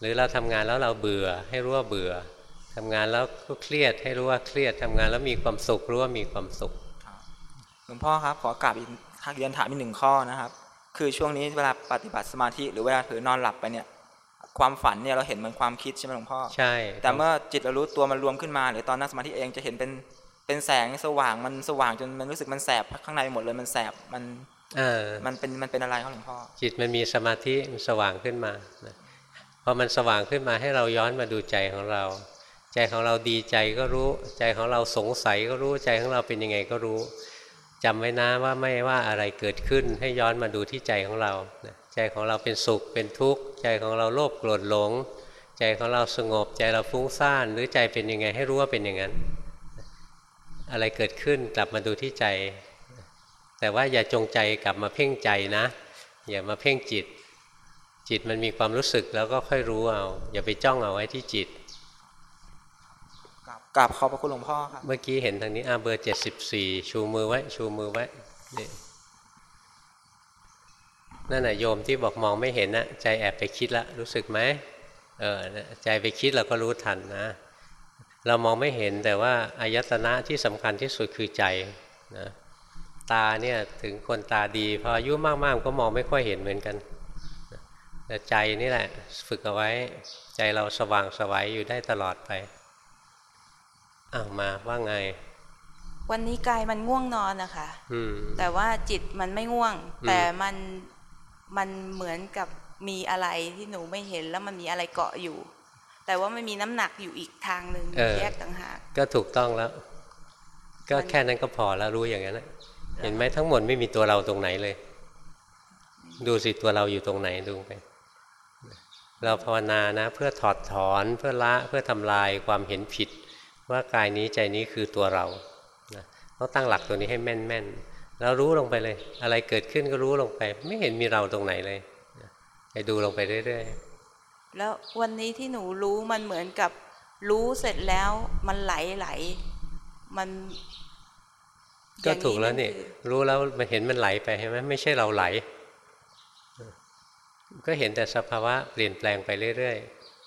หรือเราทำงานแล้วเราเบื่อให้รู้ว่าเบื่อทำงานแล้วก็เครียดให้รู้ว่าเครียดทำงานแล้วมีความสุขรู้ว่ามีความสุขหลวงพ่อครับขอกลับอีกทักเรียนถามอีกหนึ่งข้อนะครับ คือช่วงนี้เวลาปฏิบัติสมาธิหรือเวลาเผลอนอนหลับไปเนี่ยความฝันเนี่ยเราเห็นเหมือนความคิดใช่ไหมหลวงพ่อใช่ แต่เมื่อจิตเรารู้ตัวมันรวมขึ้นมา หรือตอนนั่งสมาธิเองจะเห็นเป็นเป็นแสงสว่างมันสว่างจนมันรู้สึกมันแสบข้างในหมดเลยมันแสบมันเออ มันเป็นมันเป็นอะไรครับหลวงพ่อจิตมันมีสมาธิมันสว่างขึ้นมานะพอมันสว่างขึ้นมาให้เราย้อนมาดูใจของเรา ใจของเราดีใจก็รู้ ใจของเราสงสัยก็รู้ใจของเราเป็นยังไงก็รู้จำไว้นะว่าไม่ว่าอะไรเกิดขึ้นให้ย้อนมาดูที่ใจของเรานะใจของเราเป็นสุขเป็นทุกข์ ใจของเราโลภโกรธหลง ใจของเราสงบ ใจเราฟุ้งซ่านหรือใจเป็นยังไงให้รู้ว่าเป็นอย่างนั้น อะไรเกิดขึ้นกลับมาดูที่ใจ แต่ว่าอย่าจงใจกลับมาเพ่งใจนะ อย่ามาเพ่งจิต จิตมันมีความรู้สึกแล้วก็ค่อยรู้เอา อย่าไปจ้องเอาไว้ที่จิตกราบขอบพระคุณหลวงพ่อครับเมื่อกี้เห็นทางนี้อ่าเบอร์เจ็ดสิบสี่ชูมือไว้ ชูมือไว้นี่นั่นน่ะโยมที่บอกมองไม่เห็นนะใจแอบไปคิดละรู้สึกไหมเออใจไปคิดเราก็รู้ทันนะ เรามองไม่เห็นแต่ว่าอายตนะที่สำคัญที่สุดคือใจนะ ตาเนี่ยถึงคนตาดีพออายุมากๆก็มองไม่ค่อยเห็นเหมือนกันแต่ใจนี่แหละ ฝึกเอาไว้ ใจเราสว่างสวัยอยู่ได้ตลอดไปอ้าวมาว่าไง วันนี้กายมันง่วงนอนนะคะอืมแต่ว่าจิตมันไม่ง่วงอืมแต่มันมันเหมือนกับมีอะไรที่หนูไม่เห็นแล้วมันมีอะไรเกาะอยู่ แต่ว่ามันมีน้ำหนักอยู่อีกทางหนึ่งแยกต่างหาก ก็ถูกต้องแล้ว ก็แค่นั้นก็พอแล้วรู้อย่างนั้นนะ เห็นไหมทั้งหมดไม่มีตัวเราตรงไหนเลย ดูสิตัวเราอยู่ตรงไหนดูไปเราภาวนานะ เพื่อถอดถอนเพื่อละเพื่อทำลายความเห็นผิด ว่ากายนี้ใจนี้คือตัวเรานะต้องตั้งหลักตัวนี้ให้แม่นแม่นๆแล้วรู้ลงไปเลย อะไรเกิดขึ้นก็รู้ลงไป ไม่เห็นมีเราตรงไหนเลยไปดูลงไปเรื่อยๆแล้ววันนี้ที่หนูรู้มันเหมือนกับรู้เสร็จแล้วมันไหลไหลมัน ก็ถูกแล้วนี่คือรู้แล้วมันเห็นมันไหลไปใช่ไหมไม่ใช่เราไหล ก็เห็นแต่สภาวะเปลี่ยนแปลงไปเรื่อย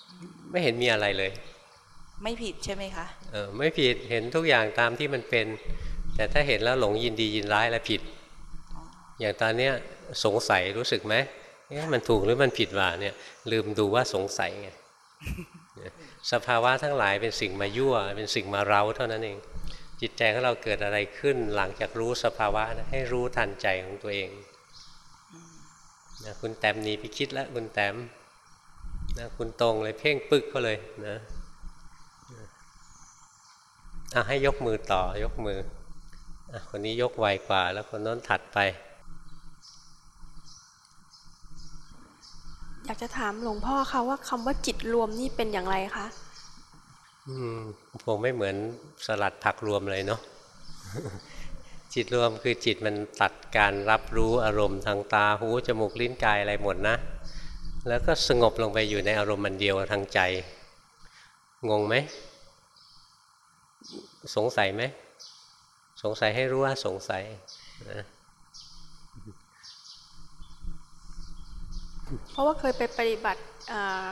ๆ ไม่เห็นมีอะไรเลย ไม่ผิดใช่ไหมคะเออไม่ผิดเห็นทุกอย่างตามที่มันเป็น แต่ถ้าเห็นแล้วหลงยินดียินร้ายแล้วผิด อย่างตอนเนี้ยสงสัยรู้สึกไหมเอ๊ะมันถูกหรือมันผิดวะเนี่ย ลืมดูว่าสงสัยไงเนี่ยสภาวะทั้งหลายเป็นสิ่งมายั่ว เป็นสิ่งมาเร้าเท่านั้นเอง จิตใจของเราเกิดอะไรขึ้นหลังจากรู้สภาวะนะให้รู้ทันใจของตัวเองนะคุณแต้มหนีไปคิดแล้วคุณแต้มนะคุณตรงเลยเพ่งปึกก็เลยนะอะให้ยกมือต่อยกมืออคนนี้ยกไวกว่า แล้วคนโน้นถัดไป อยากจะถามหลวงพ่อค่ะว่าคำว่าจิตรวมนี่เป็นอย่างไรคะ คงไม่เหมือนสลัดผักรวมเลยเนาะจิตรวมคือจิตมันตัดการรับรู้อารมณ์ทางตาหูจมูกลิ้นกายอะไรหมดนะ แล้วก็สงบลงไปอยู่ในอารมณ์มันเดียวทางใจ งงไหม สงสัยไหม สงสัยให้รู้ว่าสงสัยนะเพราะว่าเคยไปปฏิบัติอ่า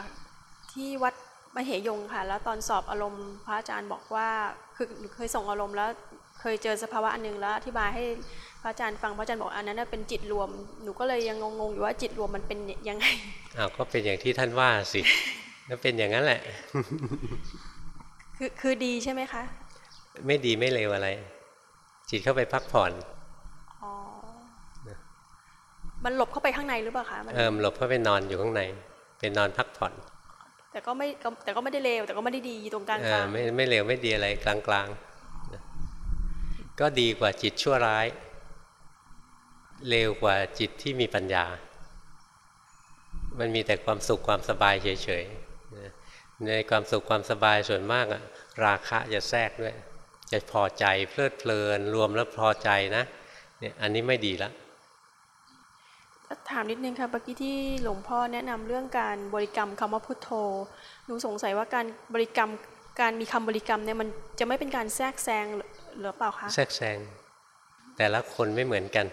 ที่วัด มเหยงค่ะ แล้วตอนสอบอารมณ์พระอาจารย์บอกว่าคือหนูเคยส่งอารมณ์แล้วเคยเจอสภาวะอันหนึ่งแล้วอธิบายให้พระอาจารย์ฟังพระอาจารย์บอกอันนั้นนะเป็นจิตรวม หนูก็เลยยังงงๆอยู่ว่าจิตรวมมันเป็นยังไงอ้าวก็เป็นอย่างที่ท่านว่าสิก็เป็นอย่างนั้นแหละ คือคือดีใช่ไหมคะ ไม่ดีไม่เลวอะไร จิตเข้าไปพักผ่อนอ๋อมันหลบเข้าไปข้างในหรือเปล่าคะมันเอิมหลบเข้าไปนอนอยู่ข้างใน เป็นนอนพักผ่อน แต่ก็ไม่แต่ก็ไม่ได้เลวแต่ก็ไม่ได้ดีตรงกลางอกลาไม่ไม่เลวไม่ดีอะไรกลางๆ ก็ดีกว่าจิตชั่วร้าย เลวกว่าจิตที่มีปัญญา มันมีแต่ความสุขความสบายเฉยๆในความสุขความสบายส่วนมากอะราคะจะแทรกด้วย จะพอใจเพลิดเพลินรวมแล้วพอใจนะเนี่ยอันนี้ไม่ดีละ ถามนิดนึงค่ะเมื่อกี้ที่หลวงพ่อแนะนำเรื่องการบริกรรมคำว่าพุทโธหนูสงสัยว่าการบริกรรมการมีคำบริกรรมเนี่ยมันจะไม่เป็นการแทรกแซงหรือเปล่าคะแทรกแซงแต่ละคนไม่เหมือนกัน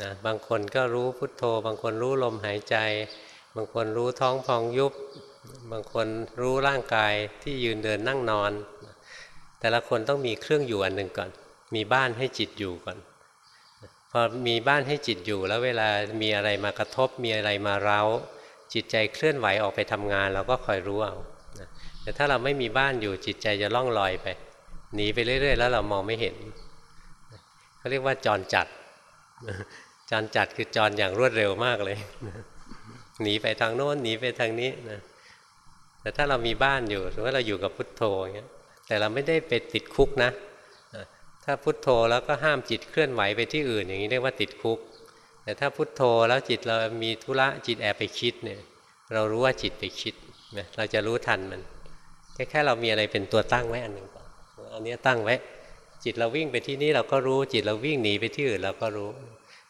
นะบางคนก็รู้พุทโธ บางคนรู้ลมหายใจ บางคนรู้ท้องพองยุบ บางคนรู้ร่างกายที่ยืนเดินนั่งนอน แต่ละคนต้องมีเครื่องอยู่อันหนึ่งก่อน มีบ้านให้จิตอยู่ก่อน พอมีบ้านให้จิตอยู่แล้วเวลามีอะไรมากระทบมีอะไรมาเร้า จิตใจเคลื่อนไหวออกไปทำงาน เราก็คอยรู้เอานะแต่ถ้าเราไม่มีบ้านอยู่จิตใจจะล่องลอยไปหนีไปเรื่อย ๆ แล้วเรามองไม่เห็นเขาเรียกว่าจรจัดจรจัดคือจรอย่างรวดเร็วมากเลยหนีไปทางโน้นหนีไปทางนี้นะแต่ถ้าเรามีบ้านอยู่สมมติว่าเราอยู่กับพุทโธอย่างเงี้ยแต่เราไม่ได้ไปติดคุกนะ ถ้าพุทโธแล้วก็ห้ามจิตเคลื่อนไหวไปที่อื่น อย่างนี้เรียกว่าติดคุก แต่ถ้าพุทโธแล้วจิตเรามีธุระจิตแอบไปคิดเนี่ยเรารู้ว่าจิตไปคิดนะเราจะรู้ทันมันแค่แค่เรามีอะไรเป็นตัวตั้งไว้อันหนึ่งก่อนอันนี้ตั้งไว้ จิตเราวิ่งไปที่นี่เราก็รู้จิตเราวิ่งหนีไปที่อื่นเราก็รู้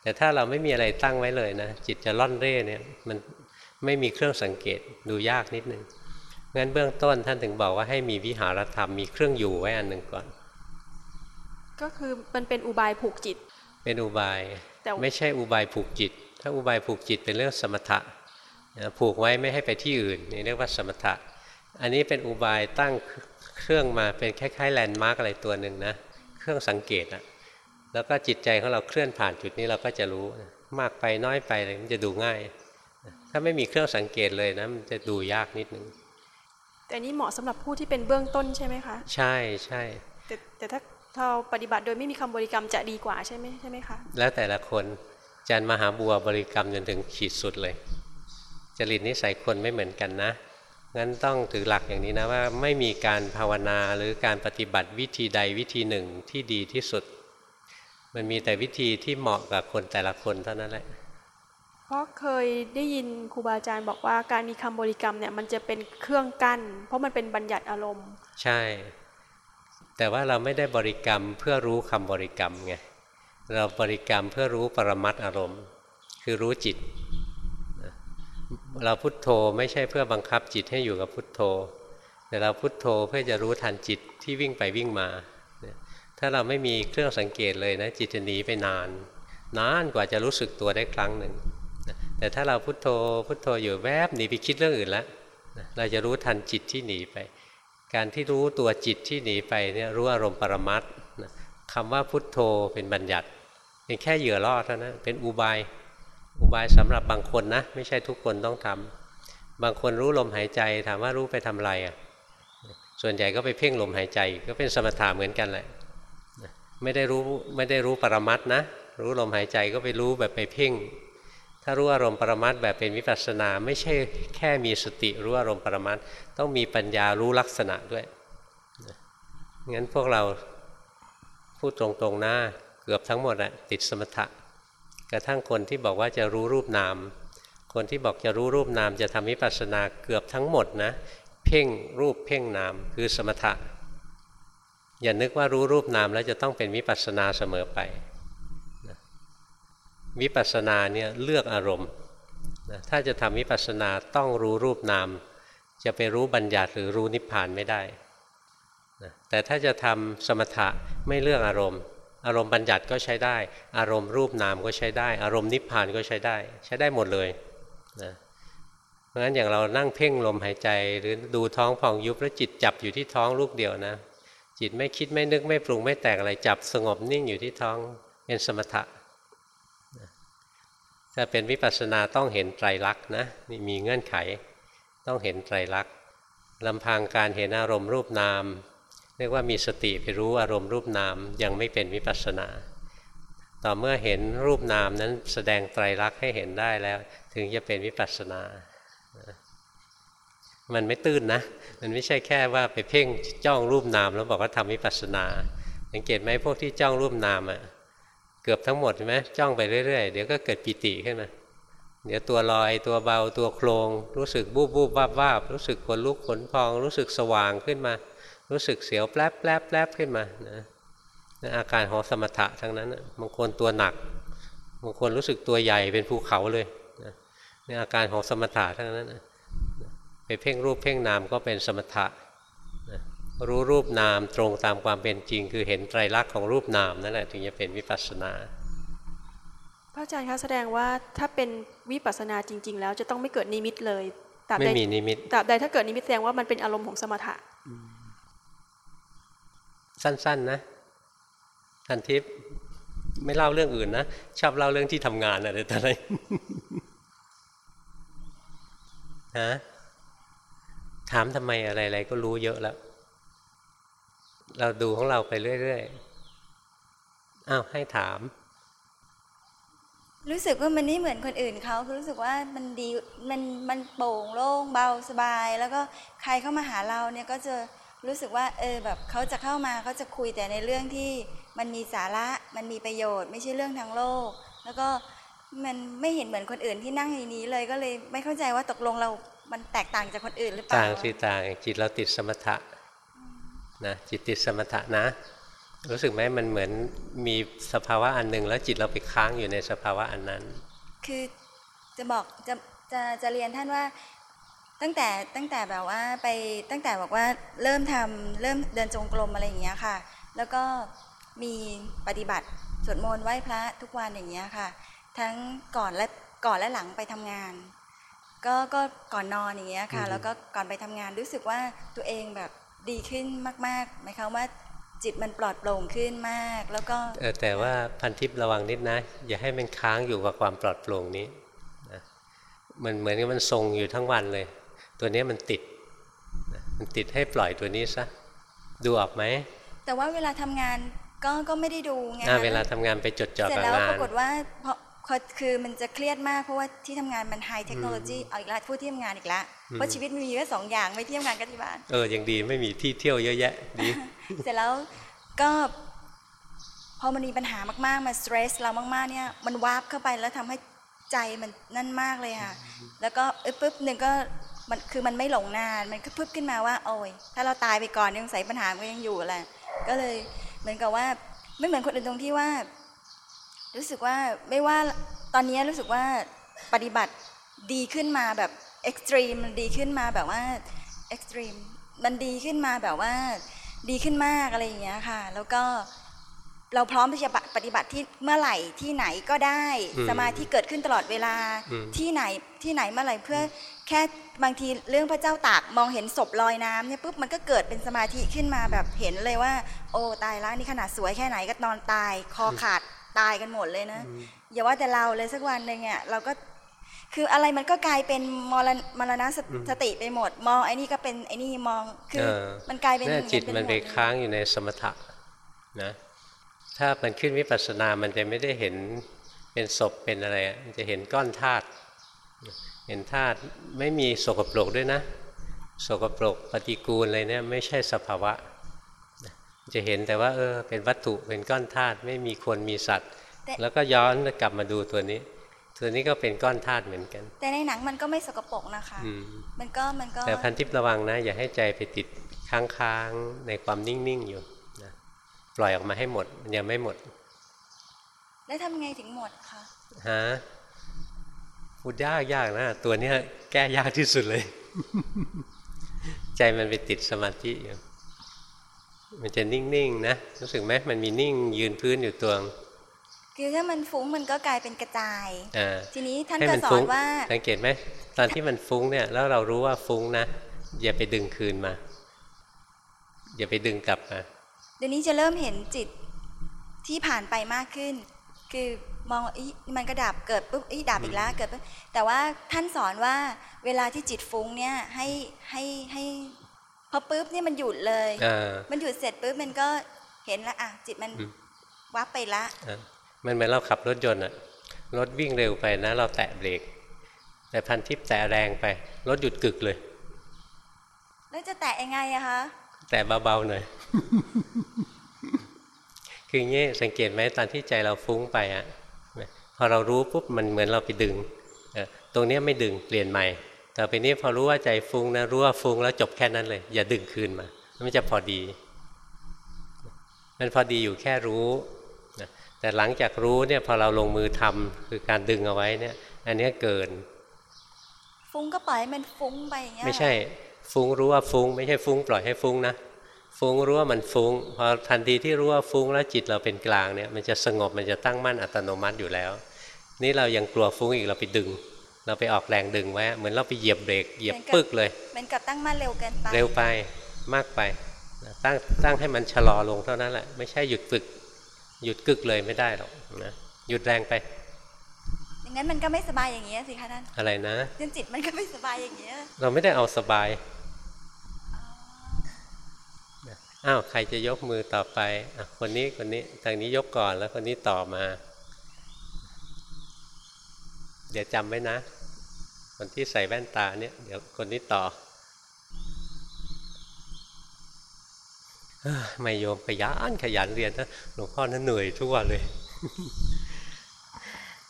แต่ถ้าเราไม่มีอะไรตั้งไว้เลยนะจิตจะล่อนเร่เนี่ยมันไม่มีเครื่องสังเกตดูยากนิดนึงงั้นเบื้องต้นท่านถึงบอกว่าให้มีวิหารธรรมมีเครื่องอยู่ไว้อันหนึ่งก่อน ก็คือมันเป็นอุบายผูกจิต เป็นอุบายแต่ไม่ใช่อุบายผูกจิต ถ้าอุบายผูกจิตเป็นเรื่องสมถะนะผูกไว้ไม่ให้ไปที่อื่นนี่เรียกว่าสมถะ อันนี้เป็นอุบายตั้งเครื่องมาเป็นคล้ายๆแลนด์มาร์กอะไรตัวหนึ่งนะเครื่องสังเกตอะแล้วก็จิตใจของเราเคลื่อนผ่านจุดนี้เราก็จะรู้นะมากไปน้อยไปอะไรมันจะดูง่าย ถ้าไม่มีเครื่องสังเกตเลยนะมันจะดูยากนิดนึงแต่นี่เหมาะสำหรับผู้ที่เป็นเบื้องต้นใช่ไหมคะ ใช่ใช่แต่แต่ถ้า ถ้าเราปฏิบัติโดยไม่มีคำบริกรรมจะดีกว่าใช่ไหมใช่ไหมคะแล้วแต่ละคนอาจารย์มหาบัวบริกรรมจนถึงขีดสุดเลย จริตนิสัยคนไม่เหมือนกันนะงั้นต้องถือหลักอย่างนี้นะว่าไม่มีการภาวนาหรือการปฏิบัติวิธีใดวิธีหนึ่งที่ดีที่สุด มันมีแต่วิธีที่เหมาะกับคนแต่ละคนเท่านั้นแหละเพราะเคยได้ยินครูบาอาจารย์บอกว่าการมีคำบริกรรมเนี่ยมันจะเป็นเครื่องกั้น เพราะมันเป็นบัญญัติอารมณ์ ใช่ แต่ว่าเราไม่ได้บริกรรมเพื่อรู้คำบริกรรมไงเราบริกรรมเพื่อรู้ปรมัตอารมณ์ คือรู้จิต เราพุทโธไม่ใช่เพื่อบังคับจิตให้อยู่กับพุทโธ แต่เราพุทโธเพื่อจะรู้ทันจิตที่วิ่งไปวิ่งมา ถ้าเราไม่มีเครื่องสังเกตเลยนะจิตจะหนีไปนาน นานกว่าจะรู้สึกตัวได้ครั้งหนึ่งแต่ถ้าเราพุทโธพุทโธอยู่แวบหนีไปคิดเรื่องอื่นแล้วเราจะรู้ทันจิตที่หนีไป การที่รู้ตัวจิตที่หนีไปเนี่ยรู้อารมณ์ปรมัตถ์คำว่าพุทโธเป็นบัญญัติ เป็นแค่เหยื่อล่อเท่านั้นเป็นอุบายอุบายสำหรับบางคนนะ ไม่ใช่ทุกคนต้องทำบางคนรู้ลมหายใจถามว่ารู้ไปทำอะไรอะส่วนใหญ่ก็ไปเพ่งลมหายใจก็เป็นสมถะเหมือนกันแหละไม่ได้รู้ไม่ได้รู้ปรมัตนะ รู้ลมหายใจก็ไปรู้แบบไปเพ่งารู้อารมณ์ปรมัตแบบเป็นวิปัสสนา ไม่ใช่แค่มีสติรู้อารมณ์ปรมัตต้องมีปัญญารู้ลักษณะด้วยงั้นพวกเราพูดตรงๆหน้าเกือบทั้งหมดอะติดสมถะกระทั่งคนที่บอกว่าจะรู้รูปนาม คนที่บอกจะรู้รูปนามจะทำวิปัสสนาเกือบทั้งหมดนะเพ่งรูปเพ่งนามคือสมถะอย่านึกว่ารู้รูปนามแล้วจะต้องเป็นวิปัสสนาเสมอไป วิปัสสนาเนี่ยเลือกอารมณ์นะถ้าจะทำวิปัสสนาต้องรู้รูปนาม จะไปรู้บัญญัติหรือรู้นิพพานไม่ได้นะแต่ถ้าจะทำสมถะไม่เลือกอารมณ์ อารมณ์บัญญัติก็ใช้ได้ อารมณ์รูปนามก็ใช้ได้ อารมณ์นิพพานก็ใช้ได้ ใช้ได้หมดเลยนะเพราะฉะนั้นอย่างเรานั่งเพ่งลมหายใจ หรือดูท้องพองยุบแล้วจิตจับอยู่ที่ท้องลูกเดียวนะจิตไม่คิดไม่นึกไม่ปรุงไม่แต่งอะไรจับสงบนิ่งอยู่ที่ท้องเป็นสมถะนะ ถ้าเป็นวิปัสสนาต้องเห็นไตรลักษณ์นะนี่มีเงื่อนไข ต้องเห็นไตรลักษณ์ลำพังการเห็นอารมณ์รูปนาม เรียกว่ามีสติไปรู้อารมณ์รูปนามยังไม่เป็นวิปัสสนา ต่อเมื่อเห็นรูปนามนั้นแสดงไตรลักษณ์ให้เห็นได้แล้ว ถึงจะเป็นวิปัสสนา มันไม่ตื้นนะ มันไม่ใช่แค่ว่าไปเพ่งจ้องรูปนามแล้วบอกว่าทำวิปัสสนา สังเกตไหมพวกที่จ้องรูปนามอะ่ะ เกือบทั้งหมดใช่ไหมจ้องไปเรื่อยๆ เดี๋ยวก็เกิดปิติขึ้นมาเดี๋ยวตัวลอยตัวเบาตัวโครงรู้สึกบูบบูบวาบวาบรู้สึกขนลุกขนพอง รู้สึกสว่างขึ้นมา รู้สึกเสียวแป๊บแป๊บแป๊บขึ้นมานะนั่นอาการของสมถะทั้งนั้นบางคนตัวหนักบางคนรู้สึกตัวใหญ่เป็นภูเขาเลยนะนี่อาการของสมถะทั้งนั้นนะไปเพ่งรูปเพ่งนามก็เป็นสมถะ รู้รูปนามตรงตามความเป็นจริง คือเห็นไตรลักษณ์ของรูปนามนั่นแหละถึงจะเป็นวิปัสสนาพระอาจารย์คะแสดงว่าถ้าเป็นวิปัสสนาจริง ๆ แล้วจะต้องไม่เกิดนิมิตเลยตราบไม่ใดมีนิมิตตราบใดถ้าเกิดนิมิตแสดงว่ามันเป็นอารมณ์ของสมถะ สั้น ๆ นะทันทิพย์ไม่เล่าเรื่องอื่นนะชอบเล่าเรื่องที่ทำงานอะไรต่ออะไรฮะถามทำไมอะไรๆก็รู้เยอะแล้ว เราดูของเราไปเรื่อยๆอ้าวให้ถาม รู้สึกว่ามันไม่เหมือนคนอื่นเขาคือรู้สึกว่ามันดีมันมันโปร่งโล่งเบาสบาย แล้วก็ใครเข้ามาหาเราเนี่ยก็จะรู้สึกว่าเออแบบเขาจะเข้ามาเขาจะคุยแต่ในเรื่องที่มันมีสาระมันมีประโยชน์ ไม่ใช่เรื่องทางโลก แล้วก็มันไม่เห็นเหมือนคนอื่นที่นั่งในนี้เลยก็เลยไม่เข้าใจว่าตกลงเรา มันแตกต่างจากคนอื่นหรือเปล่า ต่างสิต่างจิตเราติดสมถะ นะจิตติดสมถะนะ รู้สึกไหมมันเหมือนมีสภาวะอันหนึ่งแล้วจิตเราไปค้างอยู่ในสภาวะอันนั้น คือจะบอกจะจะจะเรียนท่านว่าตั้งแต่ตั้งแต่แบบว่าไปตั้งแต่บอกว่าเริ่มทำเริ่มเดินจงกรมอะไรอย่างเงี้ยค่ะ แล้วก็มีปฏิบัติสวดมนต์ไหว้พระทุกวันอย่างเงี้ยค่ะ ทั้งก่อนและก่อนและหลังไปทำงาน ก็ก็ก่อนนอนอย่างเงี้ยค่ะอือฮึแล้วก็ก่อนไปทำงานรู้สึกว่าตัวเองแบบ ดีขึ้นมากๆหมายความว่าจิตมันปลอดโปร่งขึ้นมาก แล้วก็เออแต่ว่าพันทิพย์ระวังนิดนะ อย่าให้มันค้างอยู่กับความปลอดโปร่งนี้นะมันเหมือนกับมันทรงอยู่ทั้งวันเลย ตัวนี้มันติดนะมันติดให้ปล่อยตัวนี้ซะดูออกไหมแต่ว่าเวลาทำงานก็ก็ไม่ได้ดูไงอ่าคะเวลาทำงานไปจดจ่อเสร็จกับแล้วงาปนรากฏว่าเพราะพอ คือมันจะเครียดมากเพราะว่าที่ทำงานมันไฮเทคโนโลยีเอาอีกแล้วพูดที่ทำงานอีกแล้วอืมเพราะชีวิตมันมีแค่สองอย่างไม่ที่ทำงานกับที่บ้านเออยังดีไม่มีที่เที่ยวเยอะแยะดีเสร็จแล้วก็พอมันมีปัญหามากๆมันสเตรสเรามากๆเนี่ยมันวาร์ปเข้าไปแล้วทำให้ใจมันนั่นมากเลยค่ะ แล้วก็เอ้ยปุ๊บหนึ่งก็มันคือมันไม่หลงนานมันก็ปุ๊บขึ้นมาว่า โอ้ยถ้าเราตายไปก่อนยังใส่ปัญหามันก็ยังอยู่แหละก็เลยเหมือนกับว่าไม่เหมือนคนอื่นตรงที่ว่า รู้สึกว่าไม่ว่าตอนนี้รู้สึกว่าปฏิบัติดีขึ้นมาแบบextreme มันดีขึ้นมาแบบว่า extreme มันดีขึ้นมาแบบว่าดีขึ้นมากอะไรอย่างเงี้ยค่ะ แล้วก็เราพร้อมที่จะปฏิบัติที่เมื่อไหร่ที่ไหนก็ได้อืมสมาธิเกิดขึ้นตลอดเวลาอืมที่ไหนที่ไหนเมื่อไหร่เพื่อแค่บางทีเรื่องพระเจ้าตากมองเห็นศพลอยน้ำเนี่ยปุ๊บมันก็เกิดเป็นสมาธิขึ้นมาแบบเห็นเลยว่า โอ้ตายแล้วนี่ขนาดสวยแค่ไหนก็นอนตาย คอขาด ตายกันหมดเลยนะ อย่าว่าแต่เราเลยสักวันหนึ่งอะเราก็คืออะไรมันก็กลายเป็นมรณมรณสอืมสติไปหมด มองไอ้นี่ก็เป็นไอ้นี่มองคือเออมันกลายเป็นเนี่ยจิตเป็มันไปหดเลยค้างอยู่ในสมถะนะถ้ามันขึ้นวิปัสสนา มันจะไม่ได้เห็นเป็นศพเป็นอะไรอะมันจะเห็นก้อนธาตุเห็นธาตุไม่มีสกปรกด้วยนะ สกปรกปฏิกูลอะไรเนี่ยไม่ใช่สภาวะนะ จะเห็นแต่ว่าเออเป็นวัตถุเป็นก้อนธาตุไม่มีคนมีสัตว์แต่แล้วก็ย้อนกลับมาดูตัวนี้ ตัวนี้ก็เป็นก้อนธาตุเหมือนกัน แต่ในหนังมันก็ไม่สกปรกนะคะอืมมันก็มันก็แต่พันทิพย์ระวังนะ อย่าให้ใจไปติดค้างๆในความนิ่งๆอยู่นะปล่อยออกมาให้หมดมันยังไม่หมด แล้วทำไงถึงหมดคะฮะพูดยากยากนะตัวเนี้ยแก้ยากที่สุดเลย ใจมันไปติดสมาธิอยู่ มันจะนิ่งๆนะรู้สึกไหมมันมีนิ่งยืนพื้นอยู่ตัวคือถ้ามันฟุ้งมันก็กลายเป็นกระจายอ่าทีนี้ท่านให้ก็มันสอฟุ้นงว่าสังเกตไหมตอนที่มันฟุ้งเนี่ยแล้วเรารู้ว่าฟุ้งนะอย่าไปดึงคืนมา อย่าไปดึงกลับมาเดี๋ยวนี้จะเริ่มเห็นจิตที่ผ่านไปมากขึ้น คือมองว่าอีมันก็ดับเกิดปุ๊บอีดับอีกแล้วเกิดปุ๊บแต่ว่าท่านสอนว่าเวลาที่จิตฟุ้งเนี่ยให้ให้ให้ พอปุ๊บเนี่ยมันหยุดเลยอ่ามันหยุดเสร็จปุ๊บมันก็เห็นละอะจิตมันอืมวับไปละอะมันเหมือนเราขับรถยนต์อะรถวิ่งเร็วไปนะ เราแตะเบรกแต่พันทิพย์แตะแรงไป รถหยุดกึกเลย แล้วจะแตะยังไงอะคะแตะเบาๆหน่อยคืออย่างนี้สังเกตไหมตอนที่ใจเราฟุ้งไปอะพอเรารู้ปุ๊บมันเหมือนเราไปดึงเออตรงเนี้ยไม่ดึงเปลี่ยนใหม่ ต่อไปนี้พอรู้ว่าใจฟุ้งนะรู้ว่าฟุ้งแล้วจบแค่นั้นเลย อย่าดึงคืนมามันจะพอดี มันพอดีอยู่แค่รู้นะแต่หลังจากรู้เนี่ยพอเราลงมือทำคือการดึงเอาไว้เนี่ย อันเนี้ยเกิน ฟุ้งก็ปล่อยให้มันฟุ้งไปอย่างเงี้ยไม่ใช่ ฟุ้งรู้ว่าฟุ้ง ไม่ใช่ฟุ้งปล่อยให้ฟุ้งนะฟุ้งรู้ว่ามันฟุ้งพอทันทีที่รู้ว่าฟุ้งแล้วจิตเราเป็นกลางเนี่ยมันจะสงบมันจะตั้งมั่นอัตโนมัติอยู่แล้ว นี่เรายังกลัวฟุ้งอีกเราไปดึง เราไปออกแรงดึงไว้เหมือนเราไปเหยียบเบรกเหยียบปึกเลยเหมือนกับตั้งมั่นเร็วเกินไปเร็วไปมากไปนะตั้งตั้งให้มันชะลอลงเท่านั้นแหละ ไม่ใช่หยุดฝึก หยุดกึกเลยไม่ได้หรอกนะหยุดแรงไปอย่างนั้นมันก็ไม่สบายอย่างเงี้ยสิคะท่านอะไรนะจนจิตมันก็ไม่สบายอย่างเงี้ยเราไม่ได้เอาสบายอ้าวใครจะยกมือต่อไปอะคนนี้คนนี้ทางนี้ยกก่อนแล้วคนนี้ต่อมา เดี๋ยวจำไว้นะ คนที่ใส่แว่นตาเนี่ย เดี๋ยวคนนี้ต่อเอ้อไม่โยมขยันขยันเรียนนะหลวงพ่อนั้นเหนื่อยทุกวันเลย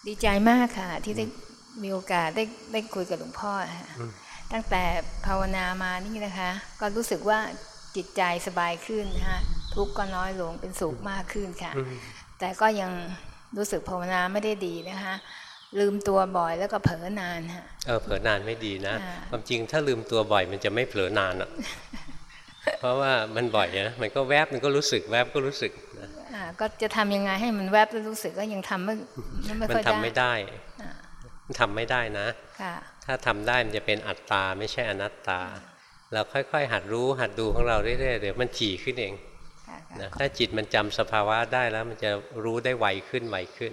ดีใจมากค่ะ ที่ได้มีโอกาสได้ได้คุยกับหลวงพ่อค่ะอืมตั้งแต่ภาวนามานี่นะคะ ก็รู้สึกว่าจิตใจสบายขึ้นนะคะทุกข์ก็น้อยลงเป็นสุขมากขึ้นค่ะอืมแต่ก็ยังรู้สึกภาวนาไม่ได้ดีนะคะ ลืมตัวบ่อยแล้วก็เผลอนานค่ะเออเผลอนานไม่ดีนะอ่าความจริงถ้าลืมตัวบ่อยมันจะไม่เผลอนานอะเพราะว่ามันบ่อยนะมันก็แวบมันก็รู้สึกแวบก็รู้สึกนะอ่าก็จะทำยังไงให้มันแวบแล้วรู้สึกก็ยังทำไม่ไม่มันค่อยทำไม่ได้ได้อ่าทำไม่ได้นะค่ะถ้าทำได้มันจะเป็นอัตตาไม่ใช่อนัตตา เราค่อยๆ หัดรู้หัดดูของเราเรื่อยๆเดี๋ยวมันถี่ขึ้นเองค่ะนะถ้าจิตมันจำสภาวะได้แล้วมันจะรู้ได้ไวขึ้นไวขึ้น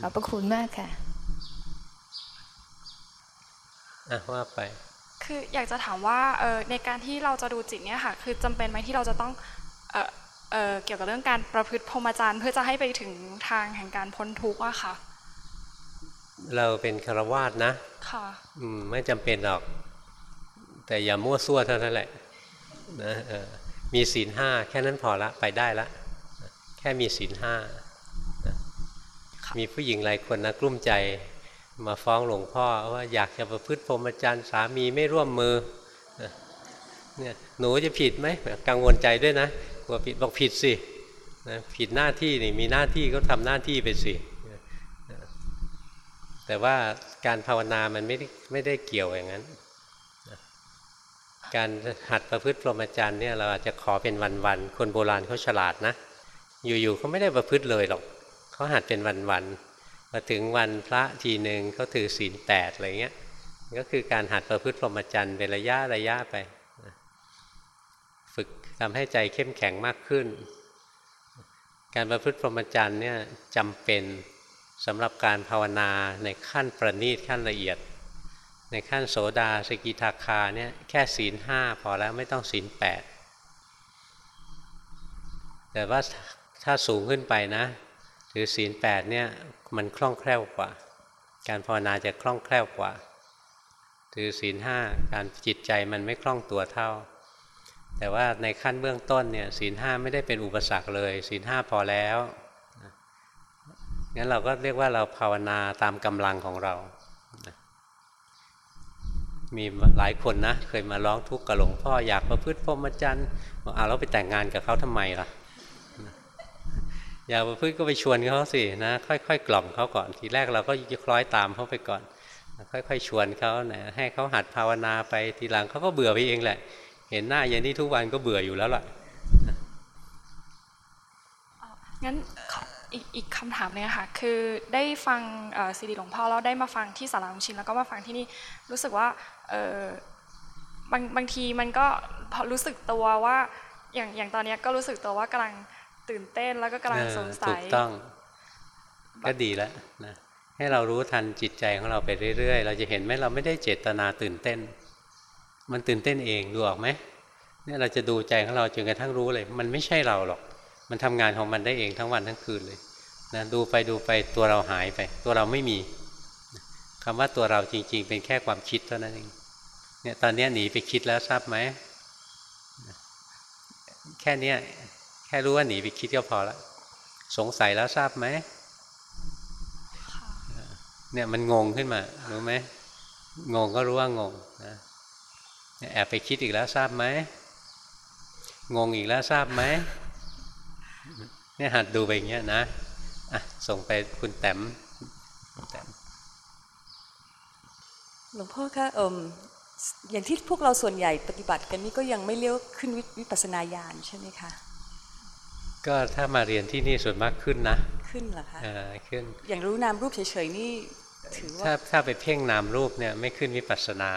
ขอบพระคุณมากค่ะอะว่าไป คืออยากจะถามว่าเอ่อในการที่เราจะดูจิตเนี่ยค่ะ คือจำเป็นไหมที่เราจะต้องเอ่อเอ่อเกี่ยวกับเรื่องการประพฤติพรหมจรรย์เพื่อจะให้ไปถึงทางแห่งการพ้นทุกข์อะค่ะ เราเป็นคารวาสนะ ค่ะอืมไม่จำเป็นหรอก แต่อย่ามั่วซั่วเท่านั้นแหละนะเออมีศีลห้าแค่นั้นพอละไปได้ละ แค่มีศีลห้านะ มีผู้หญิงหลายคนนะกลุ้มใจมาฟ้องหลวงพ่อว่าอยากจะประพฤติพรหมจรรย์สามีไม่ร่วมมือเนี่ยหนูจะผิดไหมกังวลใจด้วยนะกลัวผิดบอกผิดสินะผิดหน้าที่นี่มีหน้าที่ก็ทำหน้าที่ไปสิแต่ว่าการภาวนามันไม่ได้ไม่ได้เกี่ยวอย่างนั้น การหัดประพฤติพรหมจรรย์เนี่ยเราอาจจะขอเป็นวันๆคนโบราณเขาฉลาดนะ อยู่ๆเขาไม่ได้ประพฤติเลยหรอก เขาหัดเป็นวันๆมาถึงวันพระทีหนึ่งเขาถือศีลแปดอะไรเงี้ยก็คือการหัดประพฤติพรหมจรรย์เป็นระยะระยะไป ฝึกทำให้ใจเข้มแข็งมากขึ้น การประพฤติพรหมจรรย์เนี่ยจำเป็นสำหรับการภาวนาในขั้นประณีตขั้นละเอียด ในขั้นโสดาสกิทาคาเนี่ยแค่ศีลห้าพอแล้วไม่ต้องศีลแปดแต่ว่าถ้าสูงขึ้นไปนะ ถือศีลแปดเนี่ยมันคล่องแคล่วกว่า การภาวนาจะคล่องแคล่วกว่าถือศีลห้าการจิตใจมันไม่คล่องตัวเท่า แต่ว่าในขั้นเบื้องต้นเนี่ยศีลห้าไม่ได้เป็นอุปสรรคเลยศีลห้าพอแล้วงั้นเราก็เรียกว่าเราภาวนาตามกำลังของเรา มีหลายคนนะ เคยมาร้องทุกข์กับหลวงพ่ออยากประพฤติพรหมจรรย์บอกอ่าเราไปแต่งงานกับเขาทำไมล่ะ อย่ากปพฤติก็ไปชวนเขาสินะ ค่อยๆ กล่อมเขาก่อน ทีแรกเราก็คล้อยตามเขาไปก่อน ค่อยๆ ชวนเขานะให้เขาหัดภาวนาไปทีหลังเขาก็เบื่อไปเองแหละ เห็นหน้าอย่างนี้ทุกวันก็เบื่ออยู่แล้วล่ะงั้นออีกอีกคำถามหนึงค่ะคือได้ฟังซีดีหลวงพ่อแล้วได้มาฟังที่สาราลุงชินแล้วก็มาฟังที่นี่รู้สึกว่าบางบางทีมันก็รู้สึกตัวว่าอย่างอย่างตอนนี้ก็รู้สึกตัวว่ากำลัง ตื่นเต้นแล้วก็กำลังสงสัถูยกต้อง ก็ดีแล้วนะให้เรารู้ทันจิตใจของเราไปเรื่อยๆ เราจะเห็นไหมเราไม่ได้เจตนาตื่นเต้น มันตื่นเต้นเองดูออกไหมเนี่ยเราจะดูใจของเราจนกระทั่งรู้เลย มันไม่ใช่เราหรอก มันทำงานของมันได้เองทั้งวันทั้งคืนเลยนะดูไปดูไปตัวเราหายไป ตัวเราไม่มีคำว่าตัวเราจริง ๆ เป็นแค่ความคิดเท่านั้นเองเนี่ยตอนนี้หนีไปคิดแล้วทราบไหมแค่เนี้ยแค่รู้ว่าหนีไปคิดก็พอละสงสัยแล้วทราบไหมเนี่ยมันงงขึ้นมารู้ไหมงงก็รู้ว่างงนะแอบไปคิดอีกแล้วทราบไหมงงอีกแล้วทราบไหมเนี่ยหัดดูไปอย่างเงี้ยนะอะส่งไปคุณแต้มหลวงพ่อคะเอ่มอย่างที่พวกเราส่วนใหญ่ปฏิบัติกันนี่ก็ยังไม่เลี้ยวขึ้นวิวปัสนาญาณใช่ไหมคะ ก็ถ้ามาเรียนที่นี่ส่วนมากขึ้นนะ ขึ้นเหรอคะเออขึ้น อย่างรู้นามรูปเฉยๆนี่ถือว่าถ้าถ้าไปเพ่งนามรูปเนี่ยไม่ขึ้นวิปัสสนา